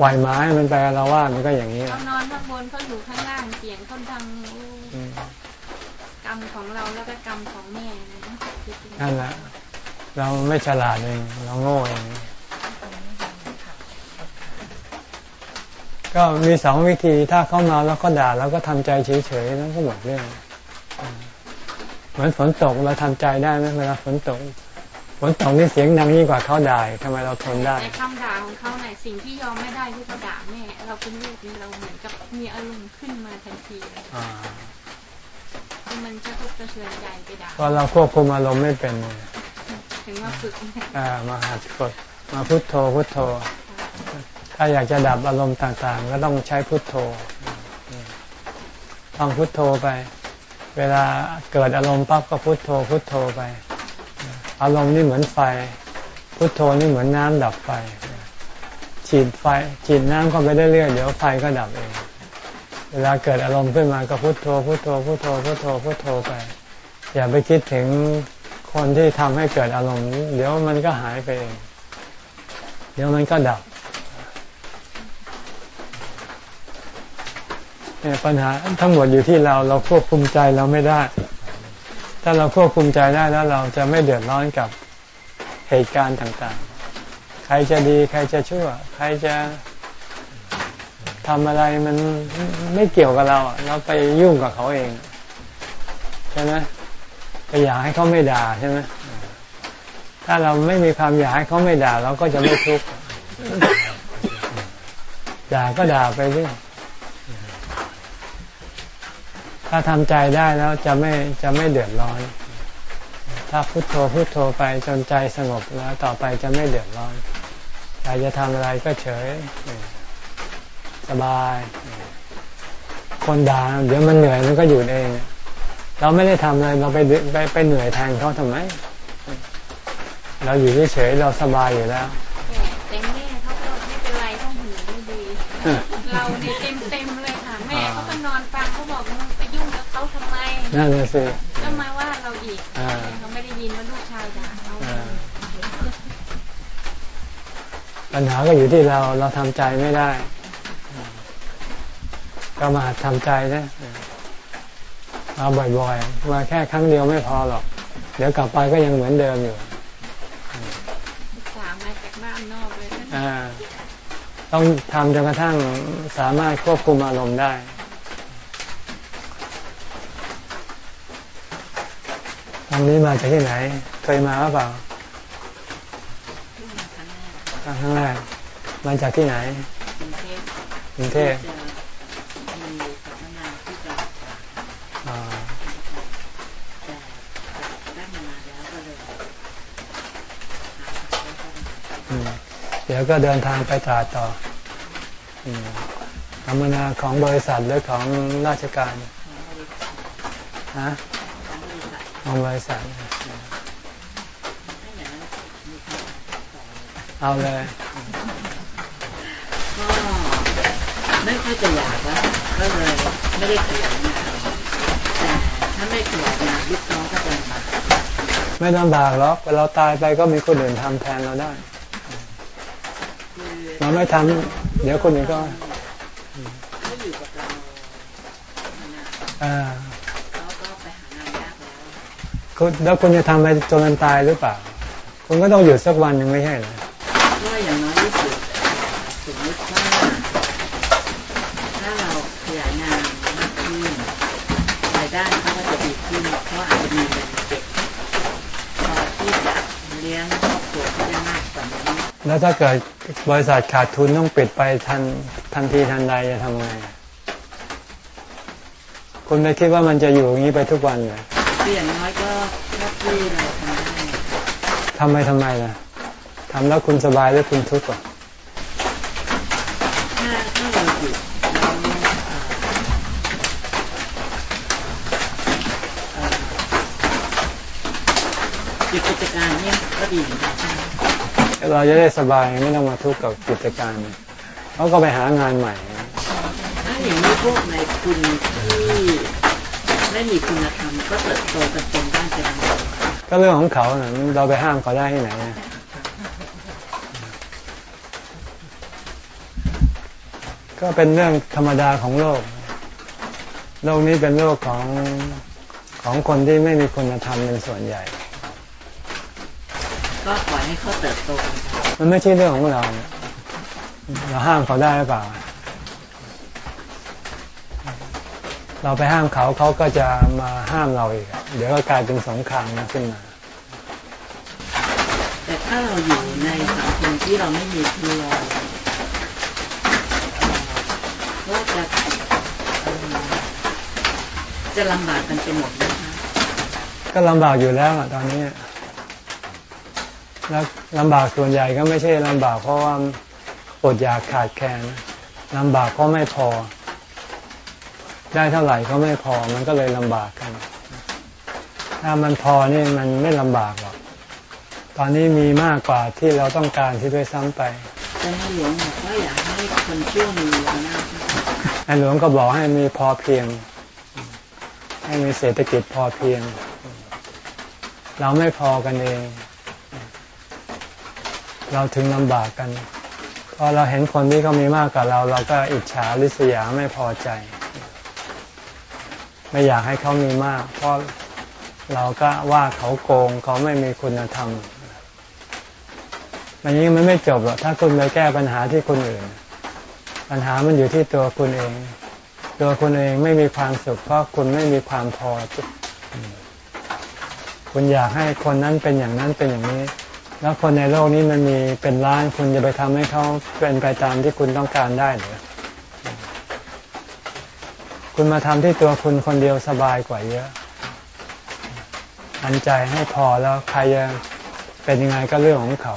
ปล่อยหมาให้มันไปเราว่าดมันก็อย่างนี้เขานอนข้างบนเขาอยู่ข้างล่างเสียงเขาดังโอ้อืมกรรมของเราแล้วก็กรรมของแม่นะจริงๆนั่นแหละเราไม่ฉลาดเองเราโง่เองก็มีสองวิธีถ้าเข้ามาแล้วก็ด่าแล้วก็ทำใจเฉยๆแล้วก็หมดเรื่องอืมเหมือนฝนตกเราทำใจได้ไหมเวลาฝนตก ฝนตกนี่เสียงดังยิ่งกว่าเขาด่าอีกทำไมเราทนได้แต่คำด่าของเขาเนี่ยสิ่งที่ยอมไม่ได้ที่เขาด่าแม่เราเป็นลูกนี่เราเหมือนกับมีอารมณ์ขึ้นมาทันทีอ่าคือมันจะทบกระเทือนใจไปด่าเพราะเราควบคุมอารมณ์ไม่เป็นเลยถึงว่าฝึกแม่อ่ามาหัดฝึกมาพุโทโธพุโทโธ ถ้าอยากจะดับอารมณ์ต่างๆ ก็ต้องใช้พุทโธท่องพุทโธไป เวลาเกิดอารมณ์ปั๊บก็พุทโธพุทโธไป อารมณ์นี่เหมือนไฟ พุทโธนี่เหมือนน้ำดับไฟ ฉีดไฟ ฉีดน้ำเข้าไปเรื่อยๆเดี๋ยวไฟก็ดับเอง เวลาเกิดอารมณ์ขึ้นมาก็พุทโธ พุทโธ พุทโธ พุทโธ พุทโธไป อย่าไปคิดถึงคนที่ทำให้เกิดอารมณ์ เดี๋ยวมันก็หายไปเอง เดี๋ยวมันก็ดับเนี่ยปัญหาทั้งหมดอยู่ที่เราเราควบคุมใจเราไม่ได้ ถ้าเราควบคุมใจได้แล้วเราจะไม่เดือดร้อนกับเหตุการณ์ต่างๆ ใครจะดีใครจะชั่ว ใครจะทำอะไรมันไม่เกี่ยวกับเรา เราไปยุ่งกับเขาเอง ใช่ไหมไปอยากให้เขาไม่ด่าใช่ไหมถ้าเราไม่มีความอยากให้เขาไม่ด่าเราก็จะไม่ทุกข์ด่าก็ด่าไปเรื่อย ถ้าทำใจได้แล้วจะไม่จะไม่เดือดร้อน ถ้าพุโทโธพุโทโธไปจนใจสงบแล้วต่อไปจะไม่เดือดร้อนใครจะทำอะไรก็เฉย สบาย คนด่าเดี๋ยวมันเหนื่อยมันก็อยู่เอง เราไม่ได้ทำอะไรเราไปไปไปเหนื่อยแทนเขาทำไม เราอยู่เฉยเราสบายอยู่แล้วแต่แม่เขาก็ไม่เป็นไรเขาหูไม่ดี เราเนี่ยเต็มเต็ นั่นเลยสิก็มาว่าเราอีกเขาไม่ได้ยินว่าลูกชายด่าเขาปัญหาก็อยู่ที่เราเราทำใจไม่ได้ ก็มาทำใจนะมาบ่อยๆ มาแค่ครั้งเดียวไม่พอหรอก เดี๋ยวกลับไปก็ยังเหมือนเดิมอยู่สามมาจากบ้านนอกเลยต้องทำจนกระทั่งสามารถควบคุมอารมณ์ได้ ทางนี้มาจากที่ไหน เคยมาหรือเปล่าครั้งแรกมาจากที่ไหนกรุงเทพเดี๋ยวก็เดินทางไปตราดต่อธรรมนาของบริษัทหรือของราชการ ฮะ ของบริษัทเอาเลยก็ไม่ค่อยจะอยากแล้วก็เลยไม่ได้ขยายงานแต่ถ้าไม่ขยายงานลูกน้องก็จะมาไม่ลำบากหรอกเราตายไปก็มีคนอื่นทำแทนเราได้เราไม่ทำเดี๋ยวคนอื่นก็ไม่อยู่กับเราอ่าเขาก็ไปหางานยากแล้ว คุณแล้วคุณจะทำไปจนมันตายหรือเปล่า คุณก็ต้องหยุดสักวันยังไม่ใช่เหรอก็อย่างน้อยที่สุดสมมติว่าถ้าเราขยายงานมากขึ้นรายได้เขาก็จะดีขึ้นเพราะอาจจะมีเงินเก็บพอที่จะเลี้ยงครอบครัวที่ได้มากกว่านี้แล้วถ้าเกิดบริษัทขาดทุนต้องปิดไปทันทันทีทันใดจะทำไงคุณไม่คิดว่ามันจะอยู่อย่างนี้ไปทุกวันเลย อย่างน้อยก็ถ้าที่เราทำได้ทำไมทำไมล่ะทำแล้วคุณสบายหรือคุณทุกข์อะถ้าถ้าเราหยุดหยุดกิจการเนี่ยก็ดีเหมือนกันใช่ไหมเราจะได้สบายไม่ต้องมาทุกข์กับกิจการเขาก็ไปหางานใหม่ถ้าอย่างนี้พวกในคุณที่ ไม่มีคุณธรรมก็เติบโตกันเป็นบ้านเป็นเมืองก็เรื่องของเขานะเราไปห้ามเขาได้ที่ไหนก็เป็นเรื่องธรรมดาของโลก โลกนี้เป็นโลกของของคนที่ไม่มีคุณธรรมเป็นส่วนใหญ่ ก็ปล่อยให้เขาเติบโต มันไม่ใช่เรื่องของเรา เราห้ามเขาได้หรือเปล่า เราไปห้ามเขาเขาก็จะมาห้ามเราอีก เดี๋ยวก็กลายเป็นสงครามขึ้นมา แต่ถ้าเราอยู่ในสังคมที่เราไม่มีคือเราก็จะจะลำบากกันไปหมดนะคะก็ลำบากอยู่แล้วตอนนี้แล้วลำบากส่วนใหญ่ก็ไม่ใช่ลำบากเพราะว่าอดอยากขาดแคลนลำบากเพราะไม่พอ ได้เท่าไหร่ก็ไม่พอมันก็เลยลำบากกัน ถ้ามันพอนี่มันไม่ลำบากหรอก ตอนนี้มีมากกว่าที่เราต้องการที่ด้วยซ้ำไปแต่ในหลวงบอกว่าอยากให้คนเชื่อมีอำนาจในหลวงก็บอกให้มีพอเพียง ให้มีเศรษฐกิจพอเพียง เราไม่พอกันเอง เราถึงลำบากกันพอเราเห็นคนที่เขามีมากกว่าเรา เราก็อิจฉาริษยาไม่พอใจ ไม่อยากให้เขามีมาก เพราะเราก็ว่าเขาโกงเขาไม่มีคุณธรรมมันนี้มันไม่จบหรอกถ้าคุณไปแก้ปัญหาที่คนอื่น ปัญหามันอยู่ที่ตัวคุณเอง ตัวคุณเองไม่มีความสุขเพราะคุณไม่มีความพอ คุณอยากให้คนนั้นเป็นอย่างนั้นเป็นอย่างนี้ แล้วคนในโลกนี้มันมีเป็นล้านคุณจะไปทำให้เขาเป็นไปตามที่คุณต้องการได้หรือ คุณมาทำที่ตัวคุณคนเดียวสบายกว่าเยอะอันใจให้พอแล้วใครจะเป็นยังไงก็เรื่องของเขา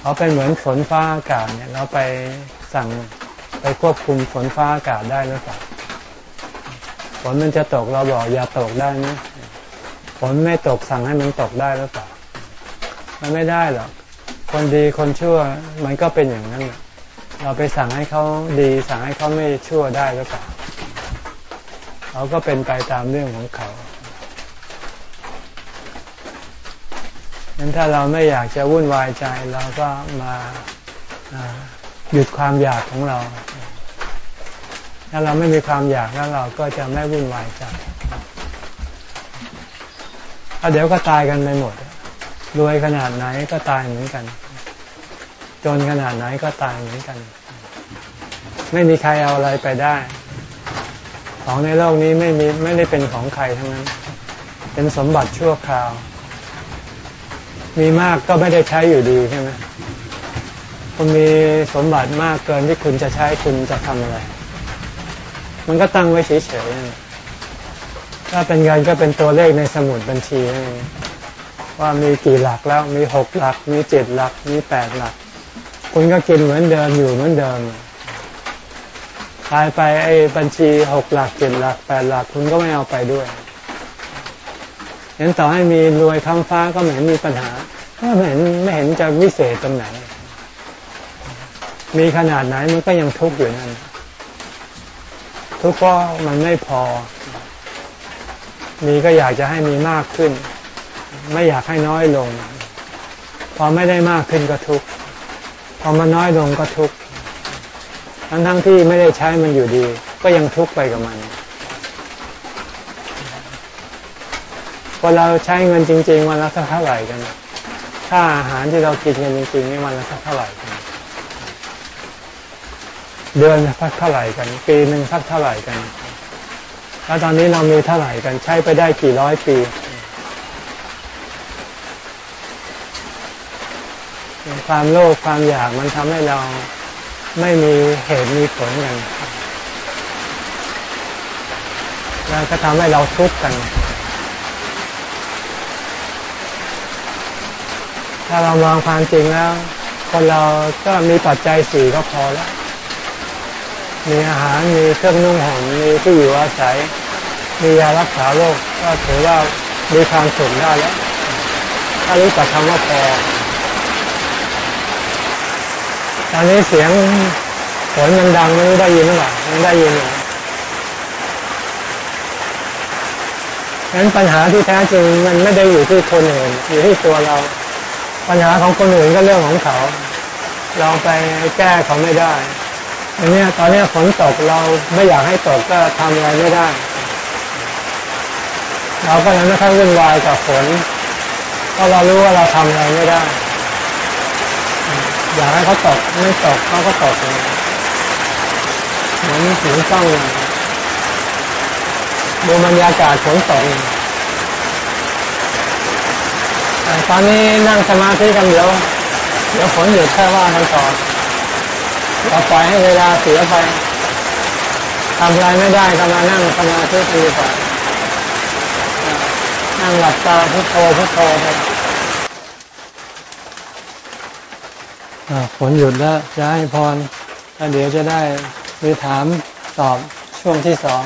เขาเป็นเหมือนฝนฟ้าอากาศเนี่ยเราไปสั่งไปควบคุมฝนฟ้าอากาศได้หรือเปล่าฝนมันจะตกเราบอกอย่าตกได้ไหมฝนไม่ตกสั่งให้มันตกได้หรือเปล่ามันไม่ได้หรอกคนดีคนชั่วมันก็เป็นอย่างนั้น เราไปสั่งให้เขาดี สั่งให้เขาไม่ชั่วได้หรือเปล่าเขาก็เป็นไปตามเรื่องของเขางั้นถ้าเราไม่อยากจะวุ่นวายใจเราก็มาหยุดความอยากของเรา ถ้าเราไม่มีความอยากแล้วเราก็จะไม่วุ่นวายใจถ้าเดี๋ยวก็ตายกันไปหมด รวยขนาดไหนก็ตายเหมือนกัน จนขนาดไหนก็ตายเหมือนกัน ไม่มีใครเอาอะไรไปได้ ของในโลกนี้ไม่มีไม่ได้เป็นของใครทั้งนั้น เป็นสมบัติชั่วคราว มีมากก็ไม่ได้ใช้อยู่ดีใช่ไหมคุณมีสมบัติมากเกินที่คุณจะใช้คุณจะทำอะไร มันก็ตั้งไว้เฉยๆถ้าเป็นเงินก็เป็นตัวเลขในสมุดบัญชีว่ามีกี่หลักแล้วมีหกหลัก มีเจ็ดหลัก มีแปดหลัก คุณก็กินเหมือนเดิมอยู่เหมือนเดิมตายไปไอ้บัญชีหกหลักเจ็ดหลักแปดหลักคุณก็ไม่เอาไปด้วยเห็นต่อให้มีรวยท้งฟ้าก็ไม่เห็นมีปัญหาก็ไม่เห็นไม่เห็นจะวิเศษตรงไหน มีขนาดไหนมันก็ยังทุกข์อยู่นั่นทุกข์เพราะมันไม่พอ มีก็อยากจะให้มีมากขึ้น ไม่อยากให้น้อยลง พอไม่ได้มากขึ้นก็ทุกข์ พอมันน้อยลงก็ทุกข์ทั้งทั้งที่ไม่ได้ใช้มันอยู่ดี ก็ยังทุกข์ไปกับมันพอเราใช้เงินจริง ๆ วันละสักเท่าไหร่กันค่าอาหารที่เรากินกันจริงๆนี่วันละสักเท่าไหร่กันเดือนสักเท่าไหร่กัน ปีหนึ่งสักเท่าไหร่กัน แล้วตอนนี้เรามีเท่าไหร่กันใช้ไปได้กี่ร้อยปี ความโลภความอยากมันทำให้เราไม่มีเหตุมีผลกันแล้วก็ทำให้เราทุกข์กัน ถ้าเรามองความจริงแล้วคนเราก็มีปัจจัยสี่ก็พอแล้ว มีอาหารมีเครื่องนุ่งห่มมีที่อยู่อาศัย มียารักษาโรคก็ถือว่ามีความสุขได้แล้ว ถ้ารู้จักคำว่าพอ ตอนนี้เสียงฝนมันดังไม่รู้ได้ยินหรือเปล่ามันได้ยินหรืองั้นปัญหาที่แท้จริงมันไม่ได้อยู่ที่คนอื่นอยู่ที่ตัวเรา ปัญหาของคนอื่นก็เรื่องของเขา เราไปแก้เขาไม่ได้อันนี้ตอนนี้ฝนตกเราไม่อยากให้ตกก็ทำอะไรไม่ได้ เราก็ยังไม่ค่อยวุ่นวายกับฝนเพราะเรารู้ว่าเราทำอะไรไม่ได้ อยากให้เขาตกไม่ตกเขาก็ตกเหมือนถึงต้องดูบรรยากาศฝนตกตอนนี้นั่งสมาธิกันเดี๋ยวเดี๋ยวฝนหยุดแค่ว่ากันต่อเราปล่อยให้เวลาเสียไปทำอะไรไม่ได้ก็มานั่งสมาธิดีกว่านั่งหลับตาพุทโธพุทโธไป ฝนหยุดแล้วจะให้พรแล้วเดี๋ยวจะได้มีถามตอบช่วงที่สอง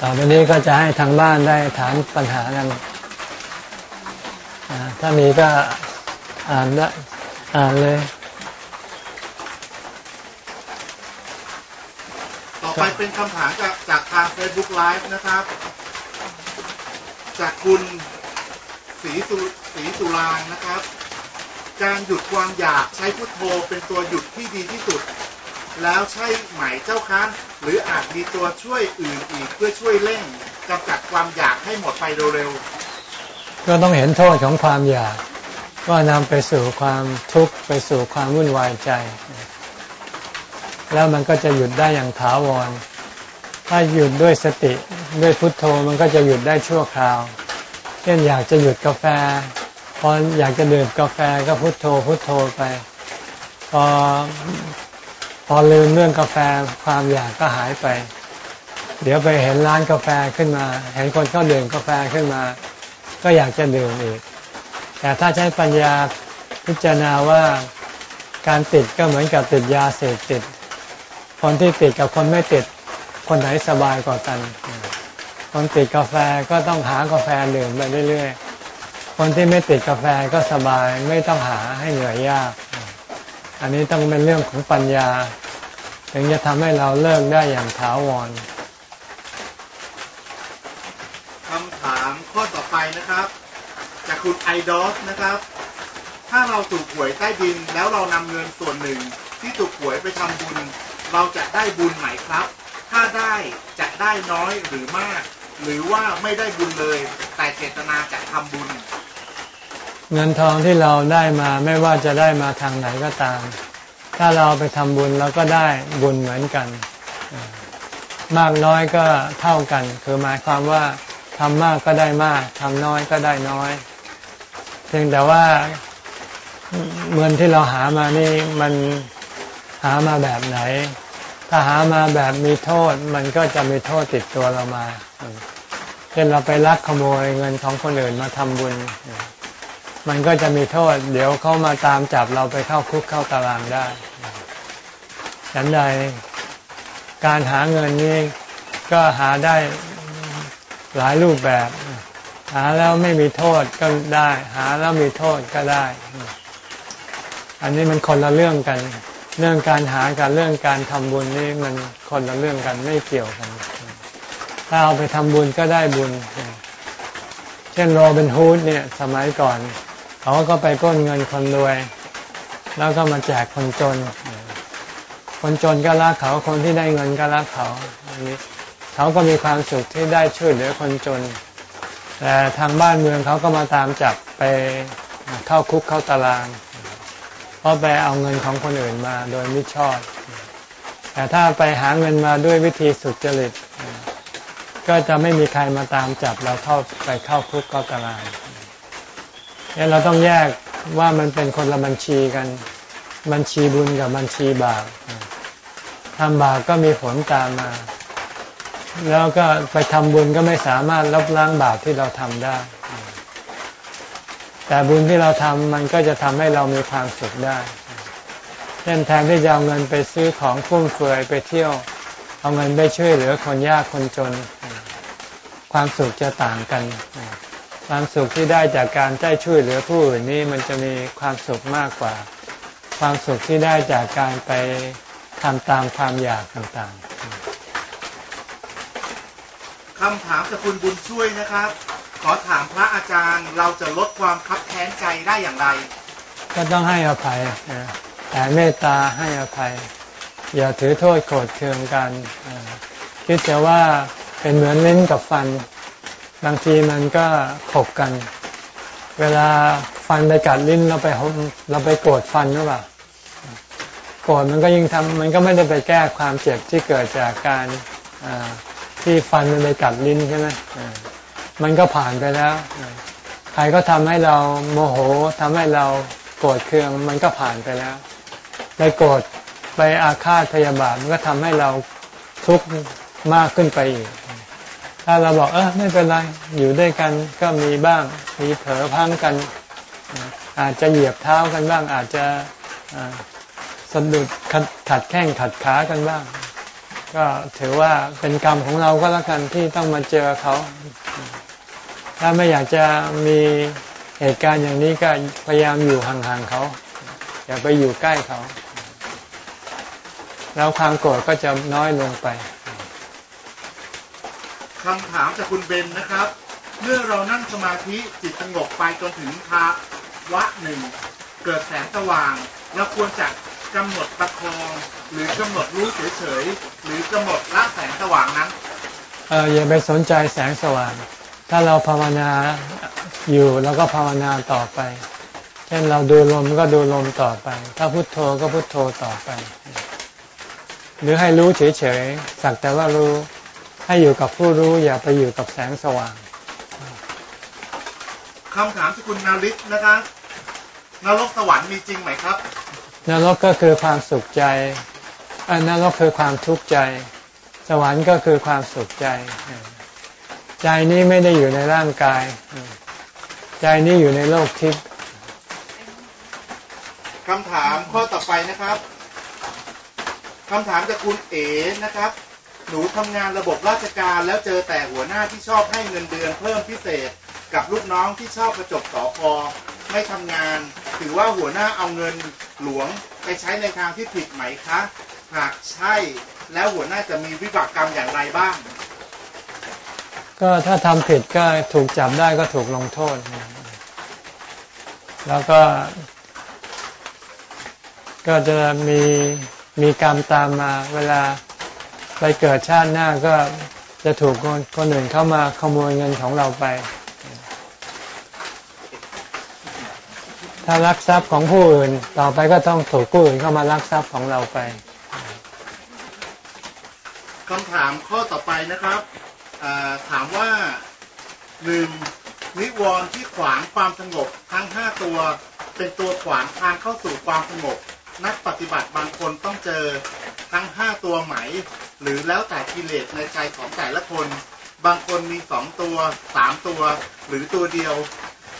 ต่อไปนี้ก็จะให้ทางบ้านได้ถามปัญหากันถ้ามีก็อ่านละอ่านเลย ต่อไปเป็นคำถามจากจากทาง Facebook Live นะครับ จากคุณศรีสุศรีสุรางนะครับ การหยุดความอยากใช้พุทโธเป็นตัวหยุดที่ดีที่สุด แล้วใช่ไหมเจ้าคะหรืออาจมีตัวช่วยอื่นอีกเพื่อช่วยเร่งกำจัดความอยากให้หมดไปเร็วก็ต้องเห็นโทษของความอยากว่านำไปสู่ความทุกข์ไปสู่ความวุ่นวายใจ แล้วมันก็จะหยุดได้อย่างถาวร ถ้าหยุดด้วยสติด้วยพุทโธมันก็จะหยุดได้ชั่วคราว เช่นอยากจะหยุดกาแฟ พออยากจะดื่มกาแฟก็พุทโธพุทโธไป พอพอลืมเรื่องกาแฟความอยากก็หายไป เดี๋ยวไปเห็นร้านกาแฟขึ้นมา เห็นคนเขาดื่มกาแฟขึ้นมา ก็อยากจะดื่มอีก แต่ถ้าใช้ปัญญาพิจารณาว่าการติดก็เหมือนกับติดยาเสพติด คนที่ติดกับคนไม่ติด คนไหนสบายกว่ากัน คนติดกาแฟก็ต้องหากาแฟดื่มไปเรื่อยๆ คนที่ไม่ติดกาแฟก็สบายไม่ต้องหาให้เหนื่อยยาก อันนี้ต้องเป็นเรื่องของปัญญา ถึงจะทำให้เราเลิกได้อย่างถาวรคำถามข้อต่อไปนะครับ จากคุณไอดอสนะครับ ถ้าเราถูกหวยใต้ดินแล้วเรานำเงินส่วนหนึ่งที่ถูกหวยไปทำบุญ เราจะได้บุญไหมครับ ถ้าได้จะได้น้อยหรือมาก หรือว่าไม่ได้บุญเลย แต่เจตนาจะทำบุญ เงินทองที่เราได้มาไม่ว่าจะได้มาทางไหนก็ตาม ถ้าเราไปทำบุญเราก็ได้บุญเหมือนกัน มากน้อยก็เท่ากัน คือหมายความว่าทำมากก็ได้มากทำน้อยก็ได้น้อย เพียงแต่ว่าเงินที่เราหามานี่มันหามาแบบไหน ถ้าหามาแบบมีโทษ มันก็จะมีโทษติดตัวเรามาเช่นเราไปลักขโมยเงินของคนอื่นมาทำบุญ มันก็จะมีโทษ เดี๋ยวเขามาตามจับเราไปเข้าคุกเข้าตารางได้ฉันใดการหาเงินนี้ก็หาได้หลายรูปแบบ หาแล้วไม่มีโทษก็ได้ หาแล้วมีโทษก็ได้ อันนี้มันคนละเรื่องกัน เรื่องการหากับเรื่องการทำบุญนี่มันคนละเรื่องกันไม่เกี่ยวกัน ถ้าเอาไปทำบุญก็ได้บุญ เช่นโรเบนฮูดเนี่ยสมัยก่อน เขาก็ไปปล้นเงินคนรวย แล้วก็มาแจกคนจน คนจนก็รักเขาคนที่ได้เงินก็รักเขาอันนี้เขาก็มีความสุขที่ได้ช่วยเหลือคนจน แต่ทางบ้านเมืองเขาก็มาตามจับไปเข้าคุกเข้าตาราง เพราะไปเอาเงินของคนอื่นมาโดยมิชอบ แต่ถ้าไปหาเงินมาด้วยวิธีสุจริต ก็จะไม่มีใครมาตามจับเราเข้าไปเข้าคุกเข้าตาราง นี่ยเราต้องแยกว่ามันเป็นคนละบัญชีกัน บัญชีบุญกับบัญชีบาปทำบาปก็มีผลตามมา แล้วก็ไปทำบุญก็ไม่สามารถลบล้างบาปที่เราทำได้ แต่บุญที่เราทำมันก็จะทำให้เรามีความสุขได้เช่นแทนที่จะเอาเงินไปซื้อของฟุ่มเฟือยไปเที่ยว เอาเงินไปช่วยเหลือคนยากคนจน ความสุขจะต่างกัน ความสุขที่ได้จากการได้ช่วยเหลือผู้อื่นนี่มันจะมีความสุขมากกว่า ความสุขที่ได้จากการไปทำตามความอยากต่างๆคำถามจากคุณบุญช่วยนะครับ ขอถามพระอาจารย์เราจะลดความคับแค้นใจได้อย่างไร ก็ต้องให้อภัยนะแต่เมตตาให้อภัย อย่าถือโทษโกรธเคืองกันอ่าคิดแต่ว่าเป็นเหมือนลิ้นกับฟัน บางทีมันก็ขบกัน เวลาฟันไปกัดลิ้นเราไปเราไปโกรธฟันหรือเปล่าโกรธมันก็ยิ่งทำมันก็ไม่ได้ไปแก้ความเจ็บที่เกิดจากการที่ฟันมันไปกัดลิ้นใช่ไหมมันก็ผ่านไปแล้ว ใครก็ทำให้เราโมโหทำให้เราโกรธเคือง มันก็ผ่านไปแล้วไปโกรธไปอาฆาตพยาบาทมันก็ทำให้เราทุกข์มากขึ้นไปอีก ถ้าเราบอกเออไม่เป็นไรอยู่ด้วยกันก็มีบ้าง มีเผลอพังกัน อาจจะเหยียบเท้ากันบ้าง อาจจะสะดุดขัดขัดแข้งขัดขากันบ้าง ก็ถือว่าเป็นกรรมของเราก็แล้วกันที่ต้องมาเจอเขา ถ้าไม่อยากจะมีเหตุการณ์อย่างนี้ก็พยายามอยู่ห่างๆเขา อย่าไปอยู่ใกล้เขา แล้วความโกรธก็จะน้อยลงไป คำถามจากคุณเบนนะครับ เมื่อเรานั่งสมาธิจิตสงบไปจนถึงภาวะหนึ่ง เกิดแสงสว่างเราควรจะกำหนดประคอง หรือกำหนดรู้เฉยๆหรือกำหนดละแสงสว่างนั้นเอออย่าไปสนใจแสงสว่าง ถ้าเราภาวนาอยู่แล้วก็ภาวนาต่อไป เช่นเราดูลมก็ดูลมต่อไป ถ้าพุโทโธก็พุโทโธต่อไป หรือให้รู้เฉยๆสักแต่ว่ารู้ ให้อยู่กับผู้รู้อย่าไปอยู่กับแสงสว่างคำถามที่คุณนาริศนะคะนรกสวรรค์มีจริงไหมครับนรกก็คือความสุขใจอันนรกคือความทุกข์ใจ สวรรค์ก็คือความสุขใจ ใจนี้ไม่ได้อยู่ในร่างกาย ใจนี้อยู่ในโลกทิพย์คำถามข้อต่อไปนะครับคำถามจากคุณเอ๋นะครับ หนูทำงานระบบราชการแล้วเจอแต่หัวหน้าที่ชอบให้เงินเดือนเพิ่มพิเศษ กับลูกน้องที่ชอบกระจบสอพอไม่ทำงาน ถือว่าหัวหน้าเอาเงินหลวงไปใช้ในทางที่ผิดไหมคะ หากใช่แล้วหัวหน้าจะมีวิบากกรรมอย่างไรบ้าง ก็ถ้าทำผิดก็ถูกจับได้ก็ถูกลงโทษ แล้วก็ ก็จะมีมีกรรมตามมาเวลา ไปเกิดชาติหน้าก็จะถูกคนคนอื่นเข้ามาขโมยเงินของเราไป ถ้ารักทรัพย์ของผู้อื่นต่อไปก็ต้องถูกผู้อื่นเข้ามารักทรัพย์ของเราไปคำถามข้อต่อไปนะครับถามว่าหนึ่งนิวรณ์ที่ขวางความสงบทั้งห้าตัว เป็นตัวขวางทางเข้าสู่ความสงบ นักปฏิบัติบางคนต้องเจอทั้งห้าตัวไหม หรือแล้วแต่กิเลสในใจของแต่ละคน บางคนมีสองตัวสามตัว หรือตัวเดียว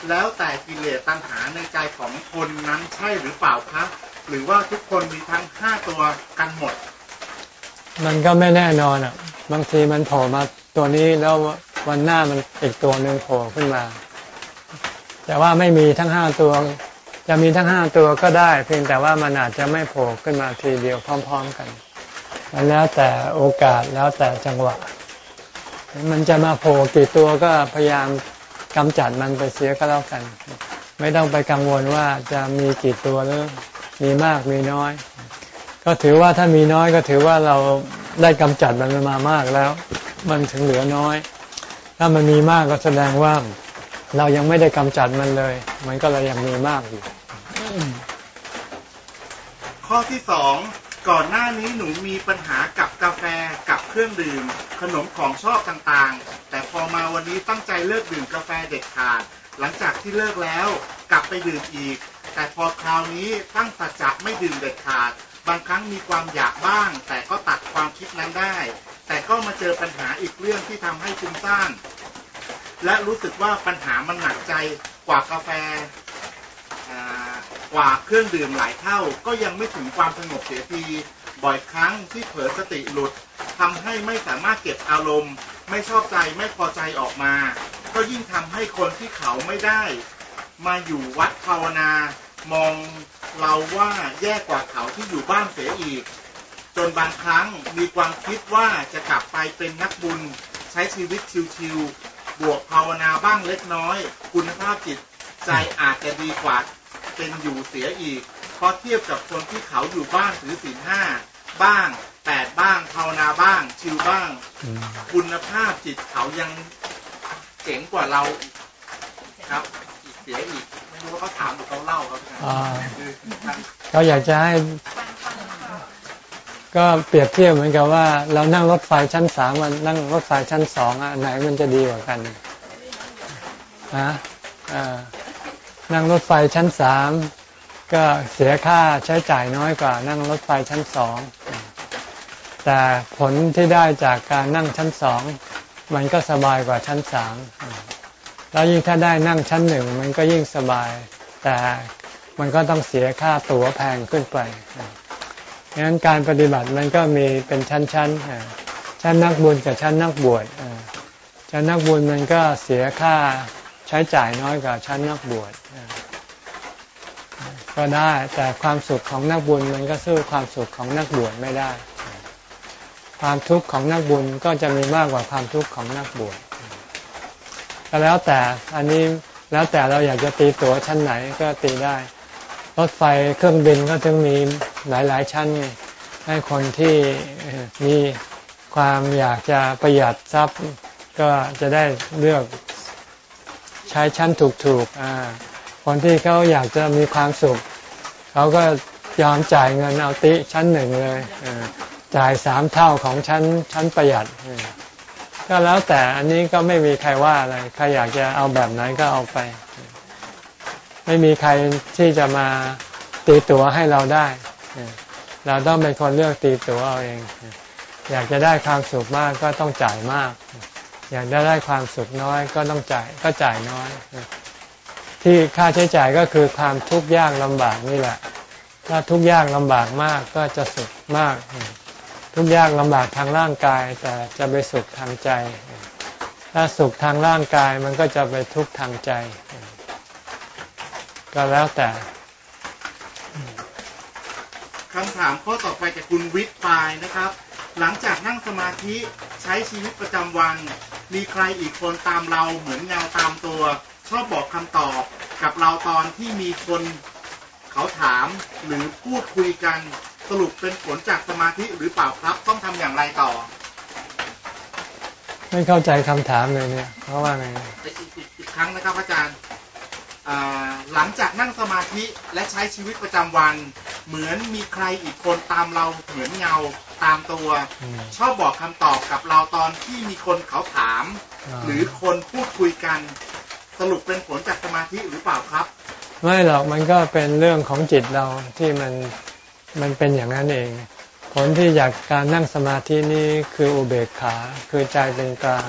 แล้วแต่กิเลสตัณหาในใจของคนนั้นใช่หรือเปล่าครับหรือว่าทุกคนมีทั้งห้าตัวกันหมด มันก็ไม่แน่นอนอะ บางทีมันโผล่มาตัวนี้แล้ววันหน้ามันอีกตัวหนึ่งโผล่ขึ้นมา แต่ว่าไม่มีทั้งห้าตัว จะมีทั้งห้าตัวก็ได้ เพียงแต่ว่ามันอาจจะไม่โผล่ขึ้นมาทีเดียวพร้อม ๆกันมันแล้วแต่โอกาสแล้วแต่จังหวะ มันจะมาโผล่กี่ตัวก็พยายามกำจัดมันไปเสียก็แล้วกัน ไม่ต้องไปกังวลว่าจะมีกี่ตัวหรือมีมากมีน้อย ก็ถือว่าถ้ามีน้อยก็ถือว่าเราได้กำจัดมันมามากแล้ว มันถึงเหลือน้อย ถ้ามันมีมากก็แสดงว่า เรายังไม่ได้กำจัดมันเลย มันก็เลยยังมีมากอยู่ ข้อที่สองก่อนหน้านี้หนูมีปัญหากับกาแฟกับเครื่องดื่ม ขนมของชอบต่างๆ แต่พอมาวันนี้ตั้งใจเลิกดื่มกาแฟเด็ดขาด หลังจากที่เลิกแล้วกลับไปดื่มอีก แต่พอคราวนี้ตั้งสัจจะไม่ดื่มเด็ดขาด บางครั้งมีความอยากบ้าง แต่ก็ตัดความคิดนั้นได้ แต่ก็มาเจอปัญหาอีกเรื่องที่ทำให้ฟุ้งซ่าน และรู้สึกว่าปัญหามันหนักใจกว่ากาแฟกว่าเครื่องดื่มหลายเท่า ก็ยังไม่ถึงความสงบเสียทีบ่อยครั้งที่เผลอสติหลุดทำให้ไม่สามารถเก็บอารมณ์ ไม่ชอบใจไม่พอใจออกมา ก็ยิ่งทำให้คนที่เขาไม่ได้ มาอยู่วัดภาวนามองเราว่าแย่กว่าเขาที่อยู่บ้านเสียอีก จนบางครั้งมีความคิดว่าจะกลับไปเป็นนักบุญ ใช้ชีวิตชิวๆ บวกภาวนาบ้างเล็กน้อย คุณภาพจิตใจอาจจะดีกว่าเป็นอยู่เสียอีก เพราะเทียบกับคนที่เขาอยู่บ้านถือศีลห้าบ้างแปดบ้างภาวนาบ้าง ชิวบ้าง คุณภาพจิตเขายังเจ๋งกว่าเราครับอีกเสียอีกไม่รู้ว่าเขาถามหรือเขาเล่าครับอ่าเขาอยากจะให้ ก็เปรียบเทียบเหมือนกับว่า เรานั่งรถไฟชั้นสามมันนั่งรถไฟชั้นสองอะไหนมันจะดีกว่ากันฮะอ่านั่งรถไฟชั้นสามก็เสียค่าใช้จ่ายน้อยกว่านั่งรถไฟชั้นสองแต่ผลที่ได้จากการนั่งชั้นสองมันก็สบายกว่าชั้นสามแล้วยิ่งถ้าได้นั่งชั้นหนึ่งมันก็ยิ่งสบาย แต่มันก็ต้องเสียค่าตั๋วแพงขึ้นไป งั้นการปฏิบัติมันก็มีเป็นชั้นๆ ชั้นนักบุญกับชั้นนักบวชชั้นนักบุญมันก็เสียค่าใช้จ่ายน้อยกว่าชั้นนักบวชก็ได้แต่ความสุขของนักบุญมันก็สู้ความสุขของนักบวชไม่ได้ ความทุกข์ของนักบุญก็จะมีมากกว่าความทุกข์ของนักบวชก็แล้วแต่อันนี้แล้วแต่เราอยากจะตีตัวชั้นไหนก็ตีได้ รถไฟเครื่องบินก็ถึงมีหลาย ๆ ชั้นไงให้คนที่มีความอยากจะประหยัดทรัพย์ ก็จะได้เลือกใช้ชั้นถูกๆคนที่เขาอยากจะมีความสุข เขาก็ยอมจ่ายเงินเอาติชั้นหนึ่งเลยจ่ายสามเท่าของชั้นชั้นประหยัดก็แล้วแต่อันนี้ก็ไม่มีใครว่าอะไรใครอยากจะเอาแบบไหนก็เอาไป ไม่มีใครที่จะมาตีตัวให้เราได้ เราต้องเป็นคนเลือกตีตัวเอาเอง อยากจะได้ความสุขมากก็ต้องจ่ายมาก อยากได้ได้ความสุขน้อยก็ต้องจ่ายก็จ่ายน้อย ที่ค่าใช้จ่ายก็คือความทุกข์ยากลำบากนี่แหละ ถ้าทุกข์ยากลำบากมากก็จะสุขมาก ทุกข์ยากลำบากทางร่างกาย แต่จะไปสุขทางใจ ถ้าสุขทางร่างกายมันก็จะไปทุกข์ทางใจ ก็แล้วแต่คำถามข้อต่อไปจากคุณวิทย์ปายนะครับ หลังจากนั่งสมาธิใช้ชีวิตประจำวัน มีใครอีกคนตามเราเหมือนเงาตามตัว ชอบบอกคำตอบกับเราตอนที่มีคนเขาถามหรือพูดคุยกันสรุปเป็นผลจากสมาธิหรือเปล่าครับต้องทำอย่างไรต่อ ไม่เข้าใจคำถามเลยเนี่ยเพราะว่าไงอีกครั้งนะครับอาจารย์ หลังจากนั่งสมาธิและใช้ชีวิตประจำวัน เหมือนมีใครอีกคนตามเราเหมือนเงาตามตัว ชอบบอกคำตอบกับเราตอนที่มีคนเขาถาม หรือคนพูดคุยกันสรุปเป็นผลจากสมาธิหรือเปล่าครับ ไม่หรอกมันก็เป็นเรื่องของจิตเราที่มันมันเป็นอย่างนั้นเอง ผลที่อยากการนั่งสมาธินี้คืออุเบกขาคือใจเป็นกลาง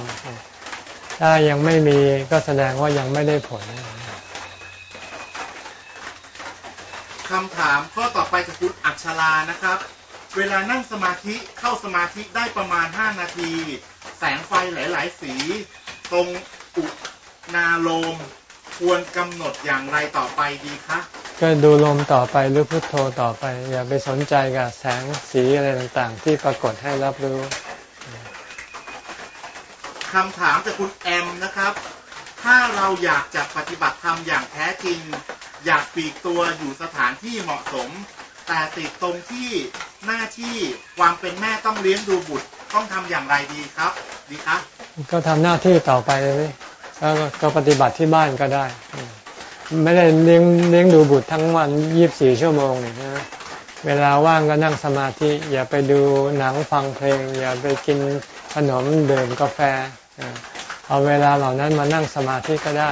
ถ้ายังไม่มีก็แสดงว่ายังไม่ได้ผล คำถามข้อต่อไปจากคุณอัชรานะครับ เวลานั่งสมาธิเข้าสมาธิได้ประมาณ 5 นาที แสงไฟหลาย ๆ สี ตรงอุนาโลม ควรกำหนดอย่างไรต่อไปดีคะก็ดูลมต่อไปหรือพุทโธต่อไป อย่าไปสนใจกับแสงสีอะไรต่างๆ ที่ปรากฏให้รับรู้คำถามจากคุณแอมนะครับ ถ้าเราอยากจะปฏิบัติธรรมอย่างแท้จริง อยากปีกตัวอยู่สถานที่เหมาะสม แต่ติดตรงที่หน้าที่ความเป็นแม่ต้องเลี้ยงดูบุตรต้องทำอย่างไรดีครับ ดีครับ ก็ทำหน้าที่ต่อไปเลยก็ปฏิบัติที่บ้านก็ได้ ไม่ได้เลี้ยงเลี้ยงดูบุตรทั้งวันยี่บสี่ชั่วโมงเนี่ยนะเวลาว่างก็นั่งสมาธิอย่าไปดูหนังฟังเพลง อย่าไปกินขนมดื่มกาแฟ เอาเวลาเหล่านั้นมานั่งสมาธิก็ได้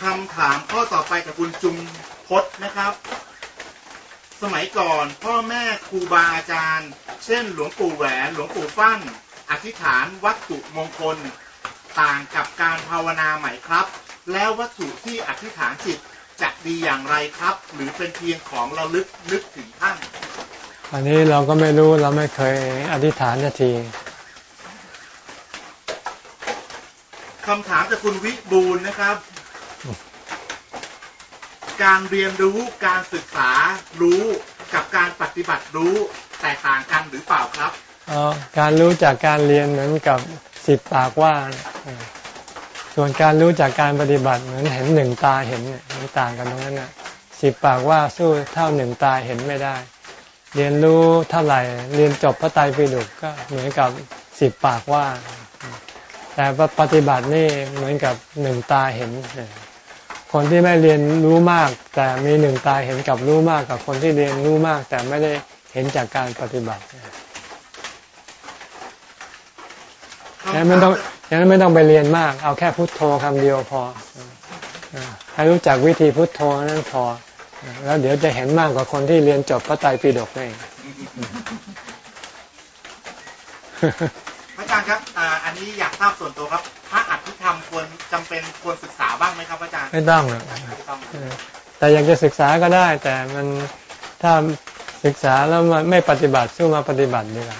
คำถามข้อต่อไปกับคุณจุมพศนะครับ สมัยก่อนพ่อแม่ครูบาอาจารย์ เช่น หลวงปู่แหวนหลวงปู่ฟั่นอธิษฐานวัตถุมงคล ต่างกับการภาวนาใหม่ครับ แล้ววัตถุที่อธิษฐานจิตจะดีอย่างไรครับ หรือเป็นเพียงของเราลึกนึกถึงท่านอันนี้เราก็ไม่รู้เราไม่เคยอธิษฐานนาที คำถามจากคุณวิบูลนะครับ การเรียนรู้การศึกษารู้กับการปฏิบัติรู้แตกต่างกันหรือเปล่าครับการรู้จากการเรียนเหมือนกับสิบปากว่า ส่วนการรู้จากการปฏิบัติเหมือนเห็นหนึ่งตาเห็นมันต่างกันตรงนั้นนะสิบปากว่าสู้เท่าหนึ่งตาเห็นไม่ได้ เรียนรู้เท่าไหร่ เรียนจบพระไตรปิฎกก็เหมือนกับสิบปากว่า แต่ปฏิบัตินี่เหมือนกับหนึ่งตาเห็น คนที่ไม่เรียนรู้มาก แต่มีหนึ่งตาเห็นกับรู้มากกับคนที่เรียนรู้มาก แต่ไม่ได้เห็นจากการปฏิบัติยังไม่ต้องยังไม่ต้องไปเรียนมาก เอาแค่พุทโธคำเดียวพอให้รู้จักวิธีพุทโธนั้นพอ แล้วเดี๋ยวจะเห็นมากกว่าคนที่เรียนจบพระไตรปิฎกเอง อาจารย์ครับอันนี้อยากทราบส่วนตัวครับพระอัตถิธรรมควรจำเป็นควรศึกษาบ้างไหมครับอาจารย์ไม่ต้องหรอกแต่อยากจะศึกษาก็ได้ แต่มันถ้าศึกษาแล้วมันไม่ปฏิบัติสู้มาปฏิบัติดีกว่า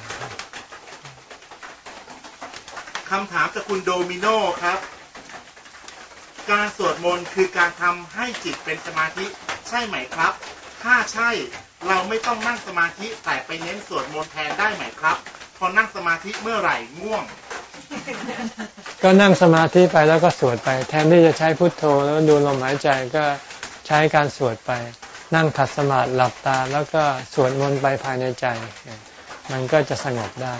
คำถามจากคุณโดมิโนครับ การสวดมนต์คือการทำให้จิตเป็นสมาธิใช่ไหมครับ ถ้าใช่เราไม่ต้องนั่งสมาธิแต่ไปเน้นสวดมนต์แทนได้ไหมครับ พอนั่งสมาธิเมื่อไหร่ง่วง ก็นั่งสมาธิไปแล้วก็สวดไป แทนที่จะใช้พุทโธแล้วดูลมหายใจก็ใช้การสวดไป นั่งขัดสมาธิหลับตา แล้วก็สวดมนต์ไปภายในใจ มันก็จะสงบได้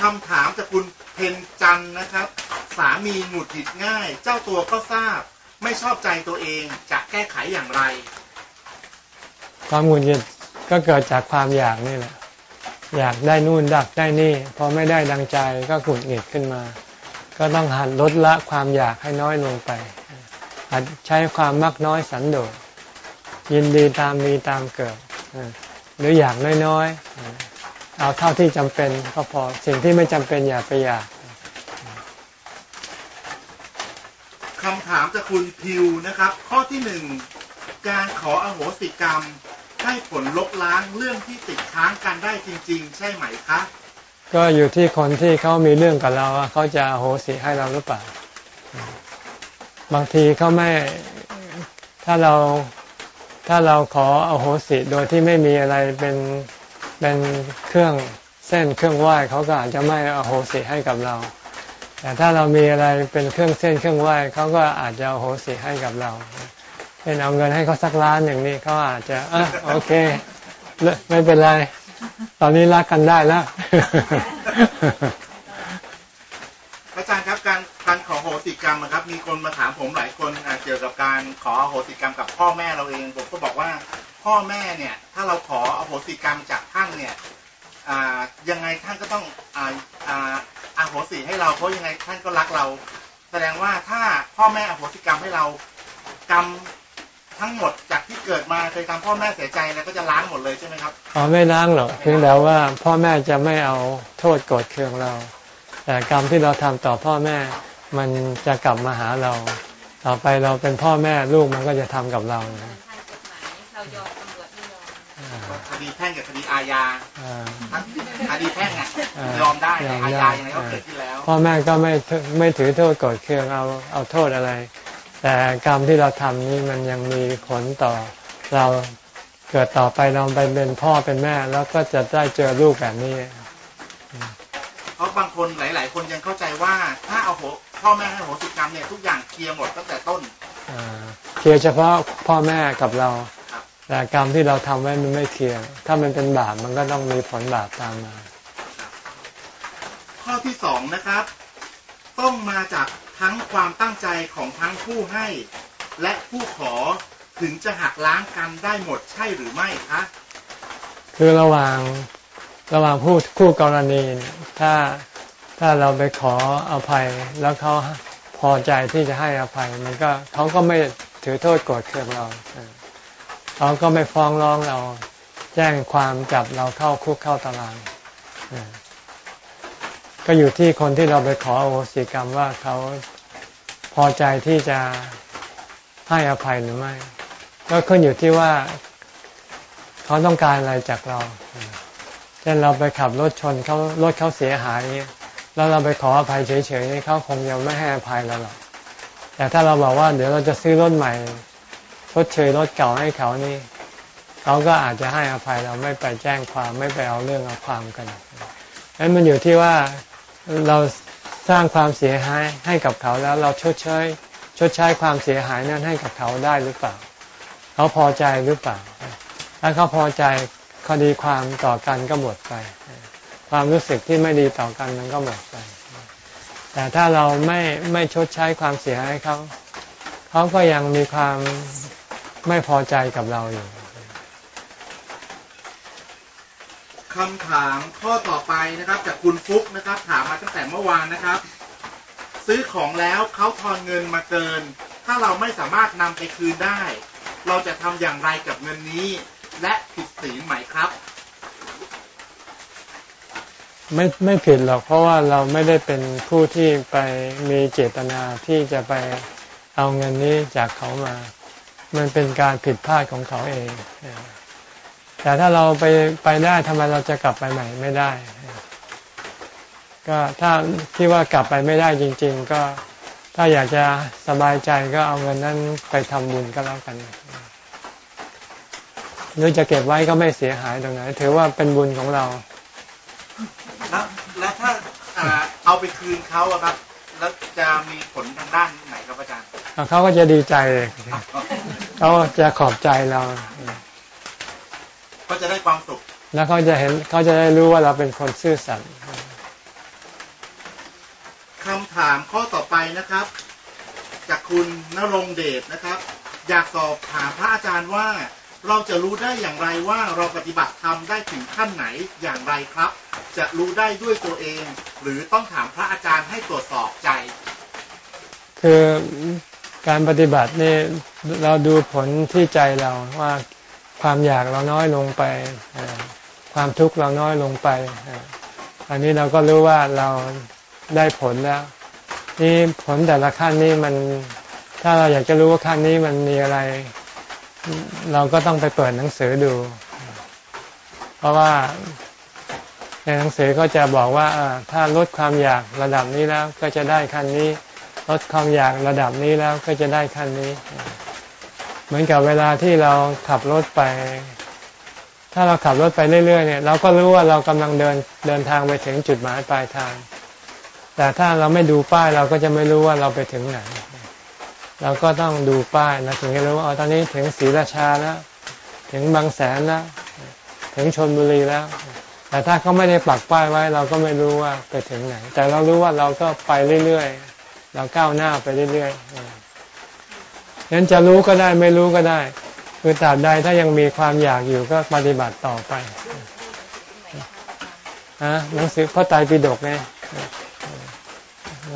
คำถามจากคุณเพนจันทร์นะครับ สามีหงุดหงิดง่าย เจ้าตัวก็ทราบ ไม่ชอบใจตัวเองจะแก้ไขอย่างไร ความหงุดหงิดก็เกิดจากความอยากนี่แหละ อยากได้นู่นดักได้นี่พอไม่ได้ดังใจก็หงุดหงิดขึ้นมา ก็ต้องหัดลดละความอยากให้น้อยลงไปหัดใช้ความมักน้อยสันโดษยินดีตามมีตามเกิดหรืออยากน้อยๆเอาเท่าที่จำเป็นก็พอสิ่งที่ไม่จำเป็นอย่าไปอยากคำถามจากคุณพิวนะครับ ข้อที่หนึ่งการขออโหสิกรรม ให้ผลลบล้างเรื่องที่ติดค้างกันได้จริง ๆ ใช่ไหมคะ ก็อยู่ที่คนที่เขามีเรื่องกับเราเขาจะโหสิให้เราหรือเปล่า บางทีเขาไม่ถ้าเราถ้าเราขออโหสิโดยที่ไม่มีอะไรเป็นเป็นเครื่องเส้นเครื่องไหว้เขาก็อาจจะไม่อโหสิให้กับเรา แต่ถ้าเรามีอะไรเป็นเครื่องเส้นเครื่องไหว้เขาก็อาจจะอโหสิให้กับเรา เป็นเอาเงินให้เขาสักล้านหนึ่งนี่เขาอาจจะอะโอเค ไม่เป็นไร ตอนนี้รักกันได้แล้ว อาจารย์ครับการการขอโหสิกรรมนะครับ มีคนมาถามผมหลายคนเกี่ยวกับการขอโหสิกรรมกับพ่อแม่เราเองผมก็บอกว่าพ่อแม่เนี่ย ถ้าเราขออโหสิกรรมจากท่านเนี่ยยังไงท่านก็ต้องอาอ่าอโหสิให้เราเพราะยังไงท่านก็รักเรา แสดงว่าถ้าพ่อแม่อโหสิกรรมให้เรากรรม ทั้งหมดจากที่เกิดมาเคยทำพ่อแม่เสียใจแล้วก็จะล้างหมดเลยใช่ไหมครับอ๋อไม่ล้างหรอกเพียงแต่ว่าพ่อแม่จะไม่เอาโทษโกรธเคืองเรา แต่กรรมที่เราทำต่อพ่อแม่ มันจะกลับมาหาเรา ต่อไปเราเป็นพ่อแม่ลูกมันก็จะทำกับเราทางกฎหมายเรายอมตำรวจไม่ยอมอ่าคดีแพ่งกับคดีอาญาอ่าทั้งคดีแพ่งอะอ่ายอมได้ยอมอาได้ญายังไงก็เกิดขึ้นแล้ว พ่อแม่ก็ไม่ไม่ถือโทษโกรธเคืองเอาเอาโทษอะไร แต่กรรมที่เราทำนี้มันยังมีผลต่อเราเกิดต่อไปเราไปเป็นพ่อเป็นแม่ แล้วก็จะได้เจอลูกแบบนี้ เพราะบางคนหลาย ๆ คนยังเข้าใจว่าถ้าเอาโหพ่อแม่ให้โหสิกรรมเนี่ยทุกอย่างเคลียร์หมดตั้งแต่ต้นอ่าเคลียร์เฉพาะพ่อแม่กับเราครับแต่กรรมที่เราทำไว้มันไม่เคลียร์ถ้ามันเป็นบาปมันก็ต้องมีผลบาปตามมา ข้อที่สองนะครับ ต้องมาจาก ทั้งความตั้งใจของทั้งผู้ให้ และผู้ขอถึงจะหักล้างกันได้หมดใช่หรือไม่คะคือระหว่างระหว่างผู้คู่กรณีเนี่ยถ้าถ้าเราไปขออภัยแล้วเขาพอใจที่จะให้อภัย มันก็เขาก็ไม่ถือโทษโกรธเคืองเราเออเขาก็ไม่ฟ้องร้องเราแจ้งความจับเราเข้าคุกเข้าตารางอ ก็อยู่ที่คนที่เราไปขอโอโหสิกรรมว่าเขาพอใจที่จะให้อภัยหรือไม่ ก็ขึ้นอยู่ที่ว่าเขาต้องการอะไรจากเรา เช่นเราไปขับรถชนเขารถเขาเสียหาย แล้วเราไปขออภัยเฉยๆเขาคงยังไม่ให้อภัยเราหรอกแต่ถ้าเราบอกว่าเดี๋ยวเราจะซื้อรถใหม่รถเชยรถเก่าให้เขานี่เขาก็อาจจะให้อภัยเราไม่ไปแจ้งความไม่ไปเอาเรื่องเอาความกันนั้นมันอยู่ที่ว่า เราสร้างความเสียหายให้กับเขาแล้วเราชดเชยชดใช้ความเสียหายนั้นให้กับเขาได้หรือเปล่า เขาพอใจหรือเปล่า ถ้าเขาพอใจคดีความต่อกันก็หมดไป ความรู้สึกที่ไม่ดีต่อกันมันก็หมดไป แต่ถ้าเราไม่ไม่ชดใช้ความเสียหายให้เขา เขาก็ยังมีความไม่พอใจกับเราอยู่ คำถามข้อต่อไปนะครับ จากคุณฟุกนะครับ ถามมาตั้งแต่เมื่อวานนะครับ ซื้อของแล้วเขาทอนเงินมาเกิน ถ้าเราไม่สามารถนำไปคืนได้ เราจะทำอย่างไรกับเงินนี้ และผิดศีลไหมครับ ไม่ไม่ผิดหรอกเพราะว่าเราไม่ได้เป็นผู้ที่ไปมีเจตนาที่จะไปเอาเงินนี้จากเขามา มันเป็นการผิดพลาดของเขาเอง แต่ถ้าเราไปไปได้ทำไมเราจะกลับไปใหม่ไม่ได้ ก็ถ้าคิดว่ากลับไปไม่ได้จริง ๆ ก็ถ้าอยากจะสบายใจก็เอาเงินนั้นไปทำบุญก็แล้วกันหรือจะเก็บไว้ก็ไม่เสียหายตรงไหน ถือว่าเป็นบุญของเรา แล้วแล้วถ้าไปคืนเขาอะครับ แล้วจะมีผลทางด้านไหนครับอาจารย์เขาก็จะดีใจเลยเขาจะขอบใจเรา ก็จะได้ความสุข แล้วเขาจะเห็นเขาจะได้รู้ว่าเราเป็นคนซื่อสัตย์คำถามข้อต่อไปนะครับ จากคุณนรงเดชนะครับ อยากสอบถามพระอาจารย์ว่า เราจะรู้ได้อย่างไรว่าเราปฏิบัติธรรมได้ถึงขั้นไหนอย่างไรครับ จะรู้ได้ด้วยตัวเอง หรือต้องถามพระอาจารย์ให้ตรวจสอบใจ คือการปฏิบัตินี่เราดูผลที่ใจเราว่า ความอยากเราน้อยลงไป ความทุกข์เราน้อยลงไป อันนี้เราก็รู้ว่าเราได้ผลแล้ว นี่ผลแต่ละขั้นนี้มัน ถ้าเราอยากจะรู้ว่าขั้นนี้มันมีอะไร เราก็ต้องไปเปิดหนังสือดู เพราะว่าในหนังสือก็จะบอกว่าถ้าลดความอยากระดับนี้แล้วก็จะได้ขั้นนี้ ลดความอยากระดับนี้แล้วก็จะได้ขั้นนี้ เหมือนกับเวลาที่เราขับรถไป ถ้าเราขับรถไปเรื่อยๆเนี่ย เราก็รู้ว่าเรากำลังเดินเดินทางไปถึงจุดหมายปลายทาง แต่ถ้าเราไม่ดูป้ายเราก็จะไม่รู้ว่าเราไปถึงไหน เราก็ต้องดูป้ายนะถึงจะรู้ว่าอ๋อตอนนี้ถึงศรีราชาแล้วถึงบางแสนแล้วถึงชนบุรีแล้ว แต่ถ้าเขาไม่ได้ปักป้ายไว้ เราก็ไม่รู้ว่าไปถึงไหน แต่เรารู้ว่าเราก็ไปเรื่อยๆ เราก้าวหน้าไปเรื่อยๆ งั้นจะรู้ก็ได้ไม่รู้ก็ได้ คือตราบใดถ้ายังมีความอยากอยู่ก็ปฏิบัติต่อไปฮะหนังสือพระไตรปิฎกไง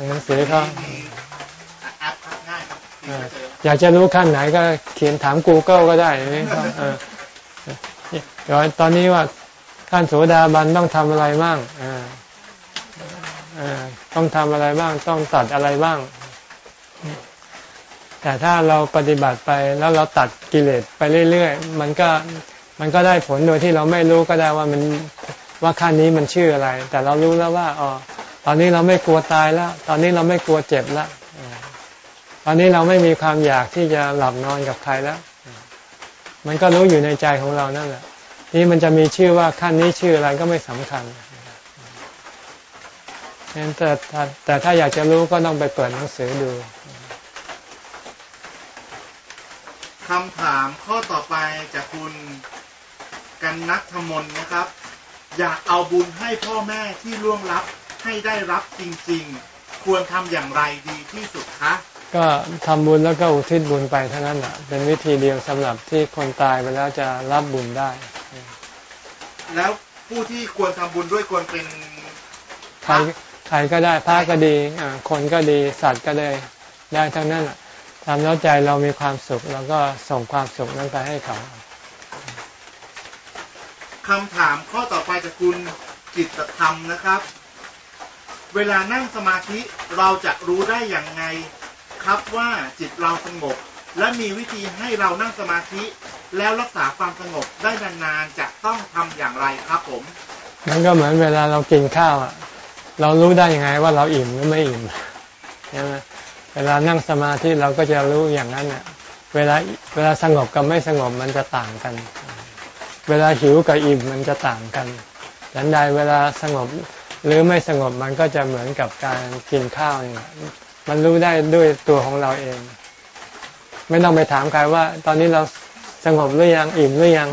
หนังสือเขาอยากจะรู้ขั้นไหนก็เขียนถาม Google ก็ได้นี่เออเดี๋ยวตอนนี้ว่าขั้นโสดาบันต้องทำอะไรบ้างออเออต้องทำอะไรบ้าง ต้องตัดอะไรบ้าง แต่ถ้าเราปฏิบัติไปแล้วเราตัดกิเลสไปเรื่อยๆ มันก็มันก็ได้ผลโดยที่เราไม่รู้ก็ได้ว่ามันว่าขั้นนี้มันชื่ออะไร แต่เรารู้แล้วว่าอ๋อตอนนี้เราไม่กลัวตายแล้ว ตอนนี้เราไม่กลัวเจ็บแล้วตอนนี้เราไม่มีความอยากที่จะหลับนอนกับใครแล้ว มันก็รู้อยู่ในใจของเรานั่นแหละ นี่มันจะมีชื่อว่าขั้นนี้ชื่ออะไรก็ไม่สำคัญงั้นแต่แต่แต่ถ้าอยากจะรู้ก็ต้องไปเปิดหนังสือดู คำถามข้อต่อไปจากคุณกันนัทมนนะครับ อยากเอาบุญให้พ่อแม่ที่ล่วงลับให้ได้รับจริงๆ ควรทำอย่างไรดีที่สุดคะก็ทำบุญแล้วก็อุทิศบุญไปเท่านั้นแหละเป็นวิธีเดียวสำหรับที่คนตายไปแล้วจะรับบุญได้ แล้วผู้ที่ควรทำบุญด้วยควรเป็นใครใครก็ได้พระก็ดีอ่าคนก็ดีสัตว์ก็ได้ได้ทั้งนั้นแหละ ทำแล้วใจเรามีความสุขแล้วก็ส่งความสุขนั้นไปให้เขาคำถามข้อต่อไปจากคุณจิตธรรมนะครับ เวลานั่งสมาธิเราจะรู้ได้อย่างไงครับว่าจิตเราสงบ และมีวิธีให้เรานั่งสมาธิ แล้วรักษาความสงบได้นานๆจะต้องทำอย่างไรครับผม มันก็เหมือนเวลาเรากินข้าวอะ เรารู้ได้ยังไงว่าเราอิ่มหรือไม่อิ่มใช่ไหม เวลานั่งสมาธิเราก็จะรู้อย่างนั้นเนี่ยเวลาเวลาสงบกับไม่สงบมันจะต่างกัน เวลาหิวกับอิ่มมันจะต่างกันดังใดเวลาสงบหรือไม่สงบมันก็จะเหมือนกับการกินข้าวเนี่ยมันรู้ได้ด้วยตัวของเราเอง ไม่ต้องไปถามใครว่า ตอนนี้เราสงบหรือยังอิ่มหรือยัง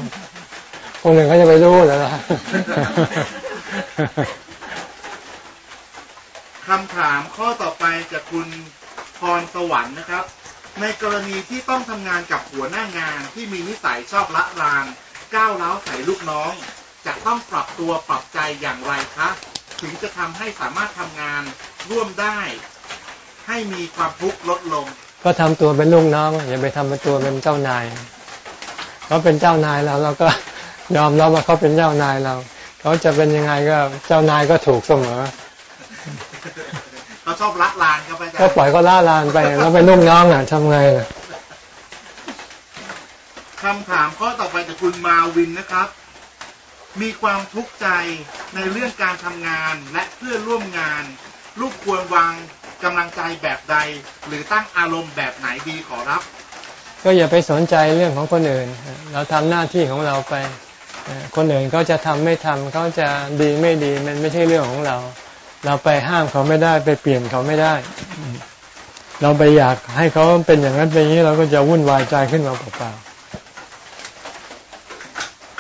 คนหนึ่งเขาจะไปรู้เหรอคำถามข้อต่อไปจากคุณ พรสวรรค์นะครับ ในกรณีที่ต้องทำงานกับหัวหน้างานที่มีนิสัยชอบละลาน ก้าวร้าใส่ลูกน้อง จะต้องปรับตัวปรับใจอย่างไรคะถึงจะทำให้สามารถทำงานร่วมได้ ให้มีความทุกข์ลดลง ก็ทำตัวเป็นลูกน้อง อย่าไปทำเป็นตัวเป็นเจ้านายเขาเป็นเจ้านายเราเราก็ยอมรับว่าเขาเป็นเจ้านายเรา เขาจะเป็นยังไงก็เจ้านายก็ถูกเสมอ เขาชอบละลานครับอาจารก็ย์ปล่อยก็ล่าลานไปแล้วเป็นลูกน้องอะทำไงล่ะคำถามข้อต่อไปจากคุณมาวินนะครับ มีความทุกข์ใจในเรื่องการทำงานและเพื่อนร่วมงาน ลูกควรวางกำลังใจแบบใด หรือตั้งอารมณ์แบบไหนดีขอรับ ก็อย่าไปสนใจเรื่องของคนอื่น เราทำหน้าที่ของเราไปเอ่อคนอื่นเขาจะทำไม่ทำเขาจะดีไม่ดีมันไม่ใช่เรื่องของเรา เราไปห้ามเขาไม่ได้ไปเปลี่ยนเขาไม่ได้ เราไปอยากให้เขาเป็นอย่างนั้นเป็นอย่างนี้เราก็จะวุ่นวายใจขึ้นมาเปล่า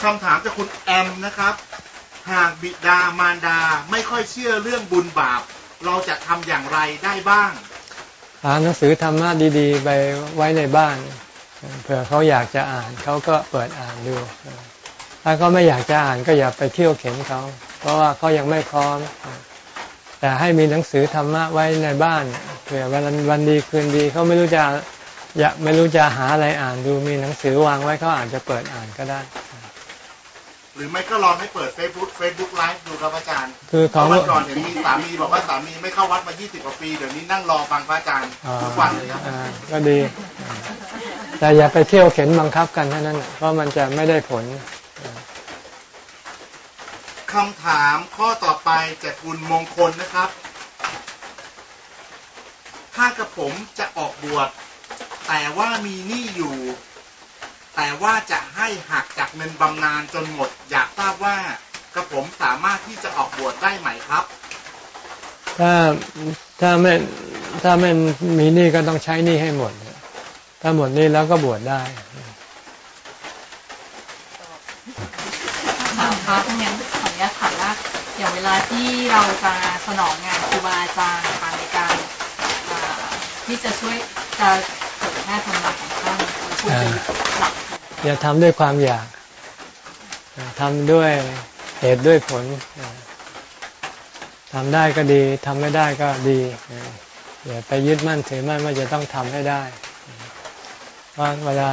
คำถามจากคุณแอมนะครับ หากบิดามารดาไม่ค่อยเชื่อเรื่องบุญบาป เราจะทำอย่างไรได้บ้างๆอ่านหนังสือธรรมะดีๆ ไปไว้ในบ้านเผื่อเขาอยากจะอ่านเขาก็เปิดอ่านดู ถ้าเขาไม่อยากจะอ่านก็อย่าไปเที่ยวเข็นเขา เพราะว่าเขายังไม่พร้อม แต่ให้มีหนังสือธรรมะไว้ในบ้านเผื่อวันวันดีคืนดีเขาไม่รู้จะอยากไม่รู้จะหาอะไรอ่านดูมีหนังสือวางไว้เขาอาจจะเปิดอ่านก็ได้ หรือไม่ก็ลองให้เปิด Facebook Facebook Live ดูครับอาจารย์ คือเพของราะวันก่อนเห็นมีสามีบอกว่าสามีไม่เข้าวัดมา 20 กว่าปีเดี๋ยวนี้นั่งรอฟังพระอาจารย์ทุกวันเลยครับอ่าก็ดี แต่อย่าไปเที่ยวเข็นบังคับกันเท่านั้นน่ะเพราะมันจะไม่ได้ผล คำถามข้อต่อไปจากคุณมงคลนะครับ ถ้ากระผมจะออกบวชแต่ว่ามีหนี้อยู่ แต่ว่าจะให้หักจากเงินบำนาญจนหมด อยากทราบว่ากระผมสามารถที่จะออกบวชได้ไหมครับ ถ้าถ้าไม่ถ้าไม่มีหนี้ก็ต้องใช้หนี้ให้หมด ถ้าหมดหนี้แล้วก็บวชได้ ถามครับงั้นขออนุญาตถามว่าอย่าง เวลาที่เราจะสนองงานครูบาอาจารย์นะคะในการที่จะช่วยจะเผยแพร่ธรรมะของท่านควรจะหลักอย่าทำด้วยความอยากทำด้วยเหตุด้วยผลทำได้ก็ดีทำไม่ได้ก็ดีอย่าไปยึดมั่นถือมั่นว่าจะต้องทำให้ได้เพราะเวลา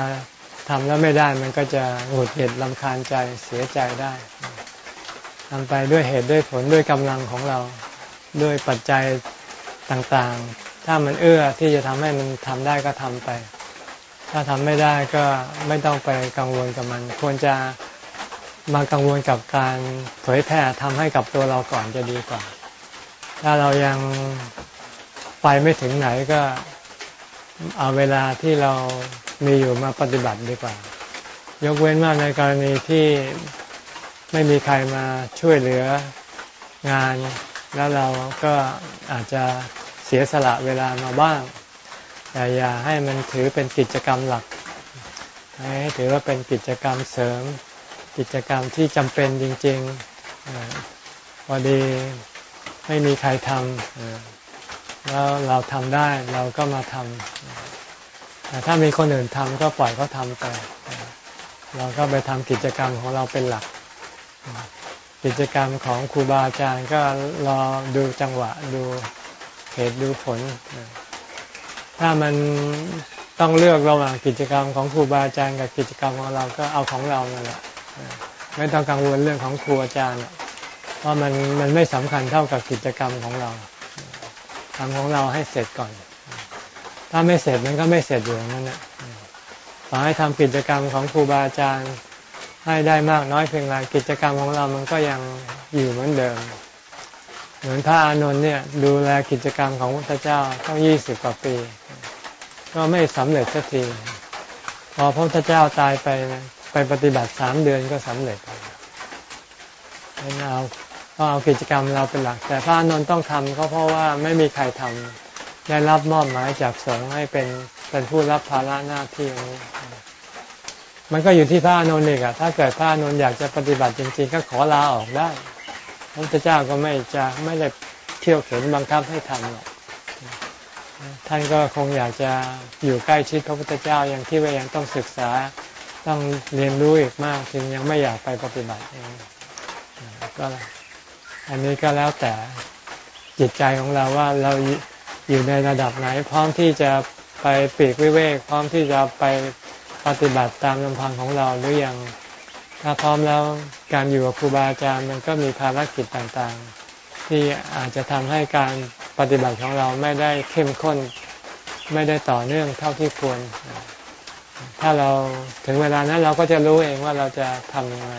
ทำแล้วไม่ได้มันก็จะหงุดหงิดลำคาญใจเสียใจได้ ทำไปด้วยเหตุด้วยผลด้วยกำลังของเราด้วยปัจจัยต่างๆ ถ้ามันเอื้อที่จะทำให้มันทำได้ก็ทำไป ถ้าทำไม่ได้ก็ไม่ต้องไปกังวลกับมัน ควรจะมากังวลกับการเผยแผ่ทำให้กับตัวเราก่อนจะดีกว่า ถ้าเรายังไปไม่ถึงไหนก็เอาเวลาที่เรามีอยู่มาปฏิบัติดีกว่า ยกเว้นว่าในกรณีที่ ไม่มีใครมาช่วยเหลืองาน แล้วเราก็อาจจะเสียสละเวลามาบ้าง แต่อย่าให้มันถือเป็นกิจกรรมหลัก ให้ถือว่าเป็นกิจกรรมเสริม กิจกรรมที่จำเป็นจริงๆพอดีไม่มีใครทำแล้วเราทำได้เราก็มาทำแต่ถ้ามีคนอื่นทำก็ปล่อยเขาทำไป เราก็ไปทำกิจกรรมของเราเป็นหลัก กิจกรรมของครูบาอาจารย์ก็รอดูจังหวะดูเหตุดูผล ถ้ามันต้องเลือกระหว่างกิจกรรมของครูบาอาจารย์กับกิจกรรมของเราก็เอาของเรานั่นแหละไม่ต้องกังวลเรื่องของครูอาจารย์เพราะมันมันไม่สำคัญเท่ากับกิจกรรมของเราทำของเราให้เสร็จก่อน ถ้าไม่เสร็จมันก็ไม่เสร็จอยู่นั้นแหละต่อให้ทำกิจกรรมของครูบาอาจารย์ ให้ได้มากน้อยเพียงไรกิจกรรมของเรามันก็ยังอยู่เหมือนเดิม เหมือนพระอานนท์เนี่ยดูแลกิจกรรมของพระพุทธเจ้าต้องยี่สิบกว่าปี ก็ไม่สำเร็จสักทีพอพระพุทธเจ้าตายไปไปปฏิบัติสามเดือนก็สำเร็จเอาต้องเอากิจกรรมเราเป็นหลัก แต่พระอานนท์ต้องทำก็เพราะว่าไม่มีใครทำได้รับมอบหมายจากสงฆ์ให้เป็นเป็นผู้รับภาระหน้าที่นี้ มันก็อยู่ที่พระนนท์เองอะถ้าเกิดพระนนท์อยากจะปฏิบัติจริง ๆ ก็ขอลาออกได้พระพุทธเจ้าก็ไม่จะไม่ได้เที่ยวเข็นบังคับให้ทำหรอกท่านก็คงอยากจะอยู่ใกล้ชิดพระพุทธเจ้าอย่างที่ว่ายังต้องศึกษาต้องเรียนรู้อีกมากจึงยังไม่อยากไปปฏิบัติเองก็อันนี้ก็แล้วแต่จิตใจของเราว่าเราอยู่ในระดับไหน พร้อมที่จะไปปีกวิเวกพร้อมที่จะไป ปฏิบัติตามลำพังของเราหรือยังถ้าพร้อมแล้วการอยู่กับครูบาอาจารย์มันก็มีภารกิจต่างๆ ที่อาจจะทำให้การปฏิบัติของเราไม่ได้เข้มข้น ไม่ได้ต่อเนื่องเท่าที่ควร ถ้าเราถึงเวลานั้นเราก็จะรู้เองว่าเราจะทำยังไง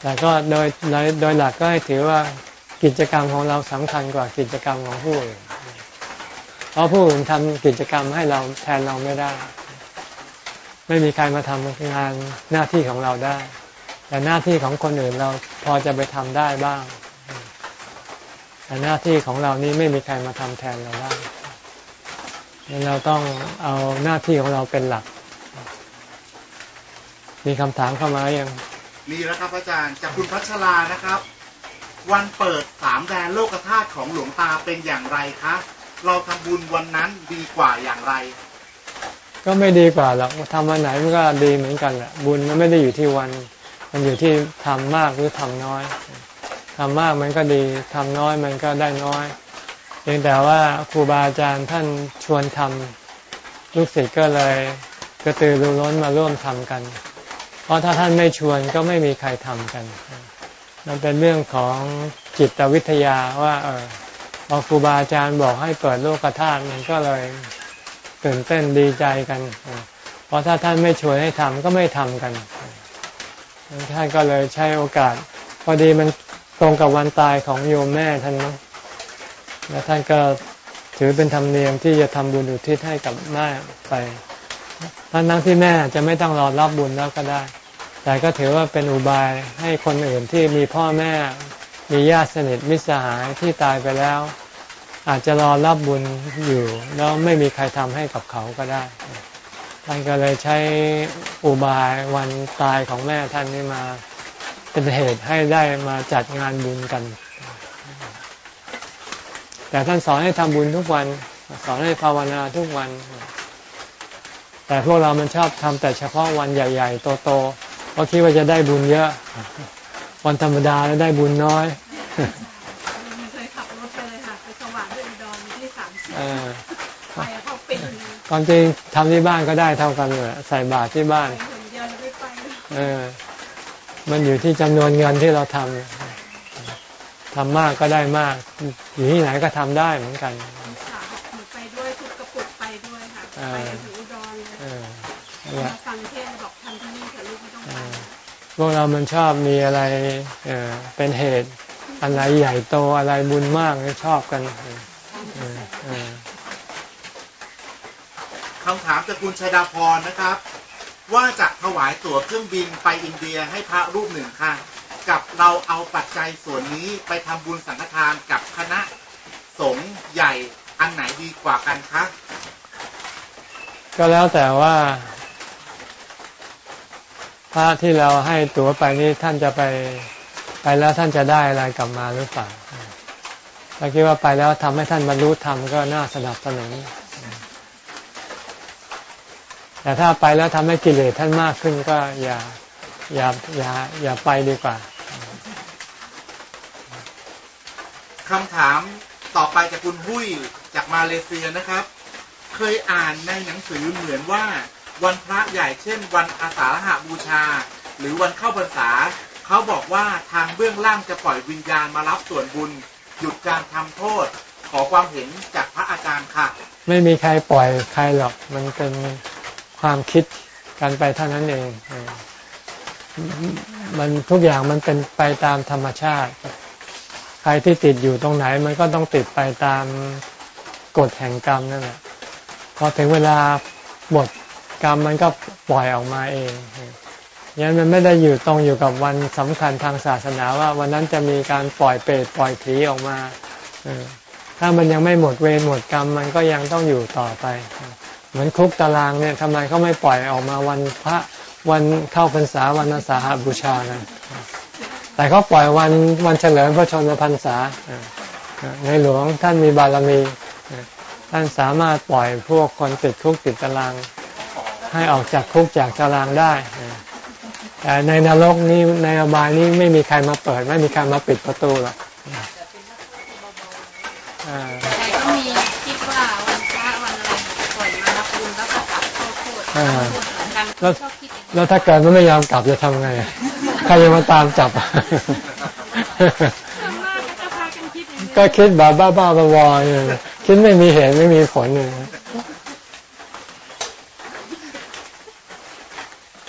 แต่ก็โดยโดยหลักก็ให้ถือว่ากิจกรรมของเราสำคัญกว่ากิจกรรมของผู้อื่น เพราะผู้อื่นทำกิจกรรมให้เราแทนเราไม่ได้ ไม่มีใครมาทำงานหน้าที่ของเราได้ แต่หน้าที่ของคนอื่นเราพอจะไปทำได้บ้าง แต่หน้าที่ของเรานี้ไม่มีใครมาทำแทนเราได้เราต้องเอาหน้าที่ของเราเป็นหลัก มีคำถามเข้ามายัง มีแล้วครับอาจารย์ จากคุณพัชรานะครับ วันเปิดสามแดนโลกธาตุของหลวงตาเป็นอย่างไรคะ เราทำบุญวันนั้นดีกว่าอย่างไร ก็ไม่ดีกว่าหรอกทำวันไหนมันก็ดีเหมือนกันแหละบุญมันไม่ได้อยู่ที่วัน มันอยู่ที่ทำมากหรือทำน้อยทำมากมันก็ดีทำน้อยมันก็ได้น้อยเพียงแต่ว่าครูบาอาจารย์ท่านชวนทำลูกศิษย์ก็เลยกระตือรือร้นมาร่วมทำกัน เพราะถ้าท่านไม่ชวนก็ไม่มีใครทำกัน มันเป็นเรื่องของจิตวิทยาว่าเออ พอครูบาอาจารย์บอกให้เปิดโลกธาตุมันก็เลยตื่นเต้นดีใจกันเพราะถ้าท่านไม่ชวนให้ทำก็ไม่ทำกันท่านก็เลยใช้โอกาส พอดีมันตรงกับวันตายของโยมแม่ท่านมั้งแล้วท่านก็ถือเป็นธรรมเนียมที่จะทำบุญอุทิศให้กับแม่ไปท่านนั่งที่แม่จะไม่ต้องรอรับบุญแล้วก็ได้ แต่ก็ถือว่าเป็นอุบายให้คนอื่นที่มีพ่อแม่ มีญาติสนิทมิตรสหายที่ตายไปแล้ว อาจจะรอรับบุญอยู่ แล้วไม่มีใครทำให้กับเขาก็ได้ท่านก็เลยใช้อุบายวันตายของแม่ท่านนี่มาเป็นเหตุให้ได้มาจัดงานบุญกัน แต่ท่านสอนให้ทำบุญทุกวัน สอนให้ภาวนาทุกวัน แต่พวกเรามันชอบทำแต่เฉพาะวันใหญ่ ๆ โตๆเพราะคิดว่าจะได้บุญเยอะ วันธรรมดาแล้วได้บุญน้อยเคยขับรถไปเลยค่ะไปสว่างด้วยอุดรที่สามสิบเออไปเข้าปีนความจริงทำที่บ้านก็ได้เท่ากันเลยใส่บาตรที่บ้านไปคนเดียวจะไม่ไปเลยเออ มันอยู่ที่จำนวนเงินที่เราทำทำมากก็ได้มาก อยู่ที่ไหนก็ทำได้เหมือนกันค่ะหนูไปด้วยทุกกระปุกไปด้วยค่ะอ่าไปถึงอุดรเลยเออเนี่ยมาฟังเท พวกเรามันชอบมีอะไรเออเป็นเหตุอะไรใหญ่โตอะไรบุญมากเลยชอบกันเออเออเออคำถามจากคุณชดาพรนะครับ ว่าจะถวายตั๋วเครื่องบินไปอินเดียให้พระรูปหนึ่งค่ะกับเราเอาปัจจัยส่วนนี้ไปทำบุญสังฆทานกับคณะสงฆ์ใหญ่อันไหนดีกว่ากันคะก็แล้วแต่ว่าพ ระที่เราให้ตั๋วไปนี่ท่านจะไปไปแล้วท่านจะได้อะไรกลับมาหรือเปล่าถ้าคิดว่าไปแล้วทำให้ท่านบรรลุธรรมก็น่าสนับสนุนแต่ถ้าไปแล้วทำให้กิเลสท่านมากขึ้นก็อย่าอย่าอย่าอย่าไปดีกว่าคำถามต่อไปจากคุณหุ้ยจากมาเลเซียนะครับ เคยอ่านในหนังสือเหมือนว่า วันพระใหญ่เช่น วันอาสาฬหบูชา หรือวันเข้าพรรษา เขาบอกว่าทางเบื้องล่างจะปล่อยวิญญาณมารับส่วนบุญ หยุดการทำโทษ ขอความเห็นจากพระอาจารย์ค่ะ ไม่มีใครปล่อยใครหรอกมันเป็นความคิดกันไปเท่านั้นเองมันทุกอย่างมันเป็นไปตามธรรมชาติ ใครที่ติดอยู่ตรงไหน มันก็ต้องติดไปตามกฎแห่งกรรมนั่นแหละพอถึงเวลาหมด กรรมมันก็ปล่อยออกมาเองยันมันไม่ได้อยู่ตรงอยู่กับวันสำคัญทางศาสนาว่า วันนั้นจะมีการปล่อยเปรตปล่อยผีออกมาถ้ามันยังไม่หมดเวรหมดกรรมมันก็ยังต้องอยู่ต่อไป เหมือนคุกตารางเนี่ยทำไมเขาไม่ปล่อยออกมาวันพระวันเข้าพรรษาวันอาสาหบูชากันแต่เขาปล่อยวันวันเฉลิมพระชนมพรรษาในหลวงท่านมีบารมีท่านสามารถปล่อยพวกคนติดคุกติดตาราง ให้ออกจากคุกจากตารางได้เออแต่ในนรกนี้ในอบายนี้ไม่มีใครมาเปิด ไม่มีใครมาปิดประตูหรอกอ่าแต่ก็มีคิดว่าวันพระวันอะไรปล่อยมารับบุญแล้วก็กลับเข้าโทษอ่าพูดเหมือนกันแล้วชอบคิดอย่างนี้แล้วถ้าเกิดมันไม่ยอมกลับจะทำไงใครจะมาตามจับส่วนมากก็จะพากันคิดอย่างนี้ก็คิดแบบบ้าๆบอๆอยู่คิดไม่มีเหตุไม่มีผลเลย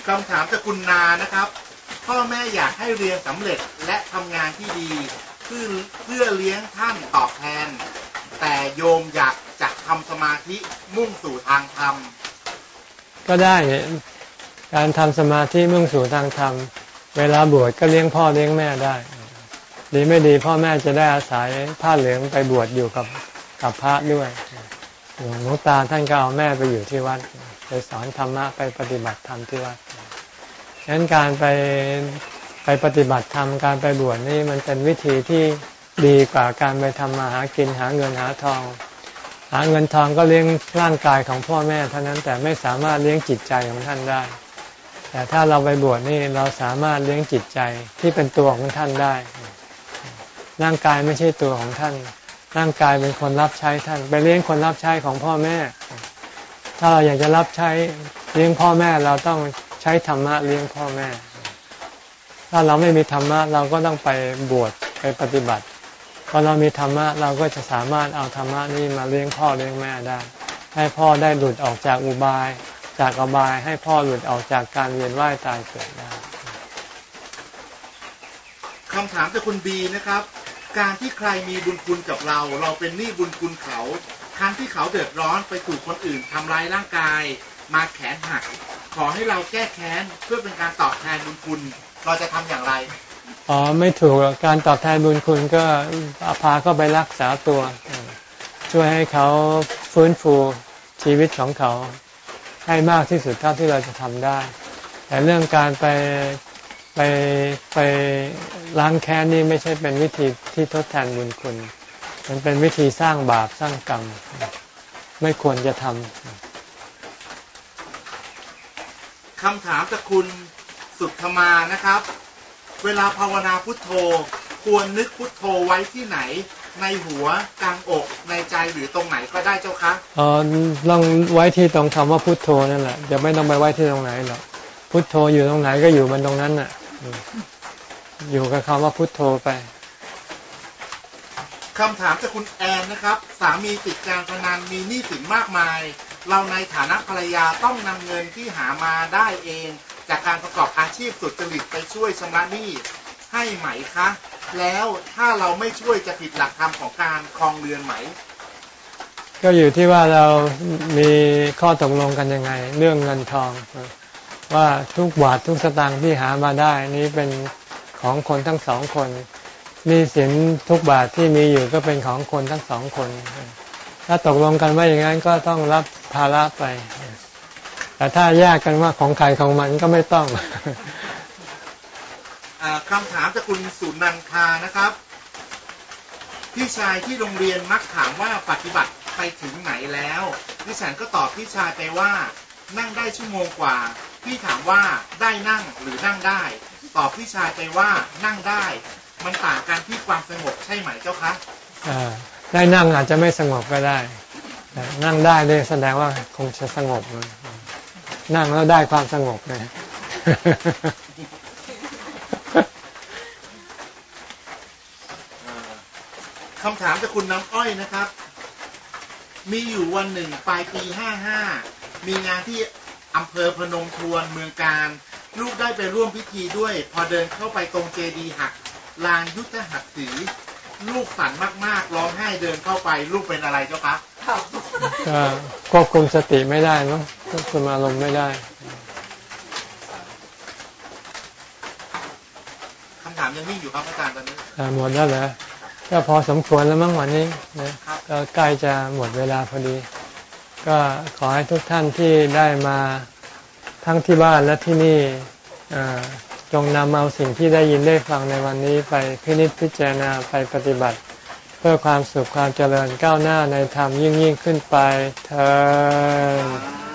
คำถามจากคุณนานะครับ พ่อแม่อยากให้เรียนสำเร็จและทำงานที่ดีเพื่อเพื่อเลี้ยงท่านตอบแทน แต่โยมอยากจะทำสมาธิมุ่งสู่ทางธรรม ก็ได้การทำสมาธิมุ่งสู่ทางธรรม เวลาบวชก็เลี้ยงพ่อเลี้ยงแม่ได้ ดีไม่ดีพ่อแม่จะได้อาศัยผ้าเหลืองไปบวชอยู่กับกับพระด้วยหลวงตาท่านก็เอาแม่ไปอยู่ที่วัดไปสอนธรรมะไปปฏิบัติธรรมที่วัด ฉะนั้นการไปไปปฏิบัติธรรมการไปบวชนี่มันเป็นวิธีที่ดีกว่าการไปทำมาหากินหาเงินหาทอง หาเงินทองก็เลี้ยงร่างกายของพ่อแม่เท่านั้นแต่ไม่สามารถเลี้ยงจิตใจของท่านได้ แต่ถ้าเราไปบวชนี่เราสามารถเลี้ยงจิตใจที่เป็นตัวของท่านได้ ร่างกายไม่ใช่ตัวของท่าน ร่างกายเป็นคนรับใช้ท่าน ไปเลี้ยงคนรับใช้ของพ่อแม่ ถ้าเราอยากจะรับใช้เลี้ยงพ่อแม่เราต้อง ใช้ธรรมะเลี้ยงพ่อแม่ ถ้าเราไม่มีธรรมะเราก็ต้องไปบวชไปปฏิบัติพอเรามีธรรมะเราก็จะสามารถเอาธรรมะนี้มาเลี้ยงพ่อเลี้ยงแม่ได้ ให้พ่อได้หลุดออกจากอุบาย จากอบายให้พ่อหลุดออกจากการเวียนว่ายตายเกิดได้คำถามจากคุณบีนะครับ การที่ใครมีบุญคุณกับเรา เราเป็นหนี้บุญคุณเขาครั้งที่เขาเดือดร้อนไปถูกคนอื่นทำร้ายร่างกาย มาแขนหัก อให้เราแก้แค้นเพื่อเป็นการตอบแทนบุญคุณ เราจะทำอย่างไร อ๋อไม่ถูกการตอบแทนบุญคุณก็พาเข้าไปรักษาตัว ช่วยให้เขาฟื้นฟูชีวิตของเขา ให้มากที่สุดเท่าที่เราจะทำได้ แต่เรื่องการไปไปไปล้างแค้นนี่ไม่ใช่เป็นวิธีที่ทดแทนบุญคุณ มันเป็นวิธีสร้างบาปสร้างกรรม ไม่ควรจะทำ คำถามจากคุณสุธมานะครับ เวลาภาวนาพุทโธ ควรนึกพุทโธไว้ที่ไหน ในหัวกลางอกในใจหรือตรงไหนก็ได้เจ้าคะอ๋อต้องไว้ที่ตรงคำว่าพุทโธนั่นแหละอย่าไม่ต้องไปไว้ที่ตรงไหนหรอกพุทโธอยู่ตรงไหนก็อยู่มันตรงนั้นน่ะอืมอยู่กับคำว่าพุทโธไปคำถามจากคุณแอนนะครับ สามีติดการพนันมีหนี้สินมากมาย เราในฐานะภรรยาต้องนำเงินที่หามาได้เอง จากการประกอบอาชีพสุจริตไปช่วยชำระหนี้ให้ไหมคะ แล้วถ้าเราไม่ช่วยจะผิดหลักธรรมของการครองเรือนไหม ก็อยู่ที่ว่าเรามีข้อตกลงกันยังไง เรื่องเงินทอง ว่าทุกบาททุกสตางค์ที่หามาได้นี้เป็นของคนทั้งสองคนหนี่สินทุกบาทที่มีอยู่ก็เป็นของคนทั้งสองคน ถ้าตกลงกันว่าอย่างนั้นก็ต้องรับภาระไป แต่ถ้าแยกกันว่าของใครของมันก็ไม่ต้องอ่าคำถามจากคุณสุนันทานะครับ พี่ชายที่โรงเรียนมักถามว่าปฏิบัติไปถึงไหนแล้วดิฉันก็ตอบพี่ชายไปว่า นั่งได้ชั่วโมงกว่า พี่ถามว่าได้นั่งหรือนั่งได้ ตอบพี่ชายไปว่านั่งได้ มันต่างกันที่ความสงบใช่ไหมเจ้าคะอ่า ได้นั่งอาจจะไม่สงบก็ได้ นั่งได้เนี่ยแสดงว่าคงจะสงบนะนั่งแล้วได้ความสงบเลยคำถามจากคุณน้ำอ้อยนะครับ มีอยู่วันหนึ่งปลายปีห้าห้ามีงานที่อำเภอพนมทวนเมืองการ ลูกได้ไปร่วมพิธีด้วย พอเดินเข้าไปตรงเจดีหัก ลานยุทธหัตถี ลูกสั่นมากๆร้องไห้เดินเข้าไป ลูกเป็นอะไรเจ้าคะก็ควบคุมสติไม่ได้มั้งควบคุมอารมณ์ไม่ได้คำถามยังนิ่งอยู่ครับอาจารย์ตอนนี้อ่าหมดแล้วเหรอก็พอสมควรแล้วมั้งวันนี้นะครับก็ใกล้จะหมดเวลาพอดี ก็ขอให้ทุกท่านที่ได้มาทั้งที่บ้านและที่นี่อ่า จงนำเอาสิ่งที่ได้ยินได้ฟังในวันนี้ไปพินิจพิจารณาไปปฏิบัติ เพื่อความสุขความเจริญก้าวหน้าในธรรมยิ่งยิ่งขึ้นไปเธอ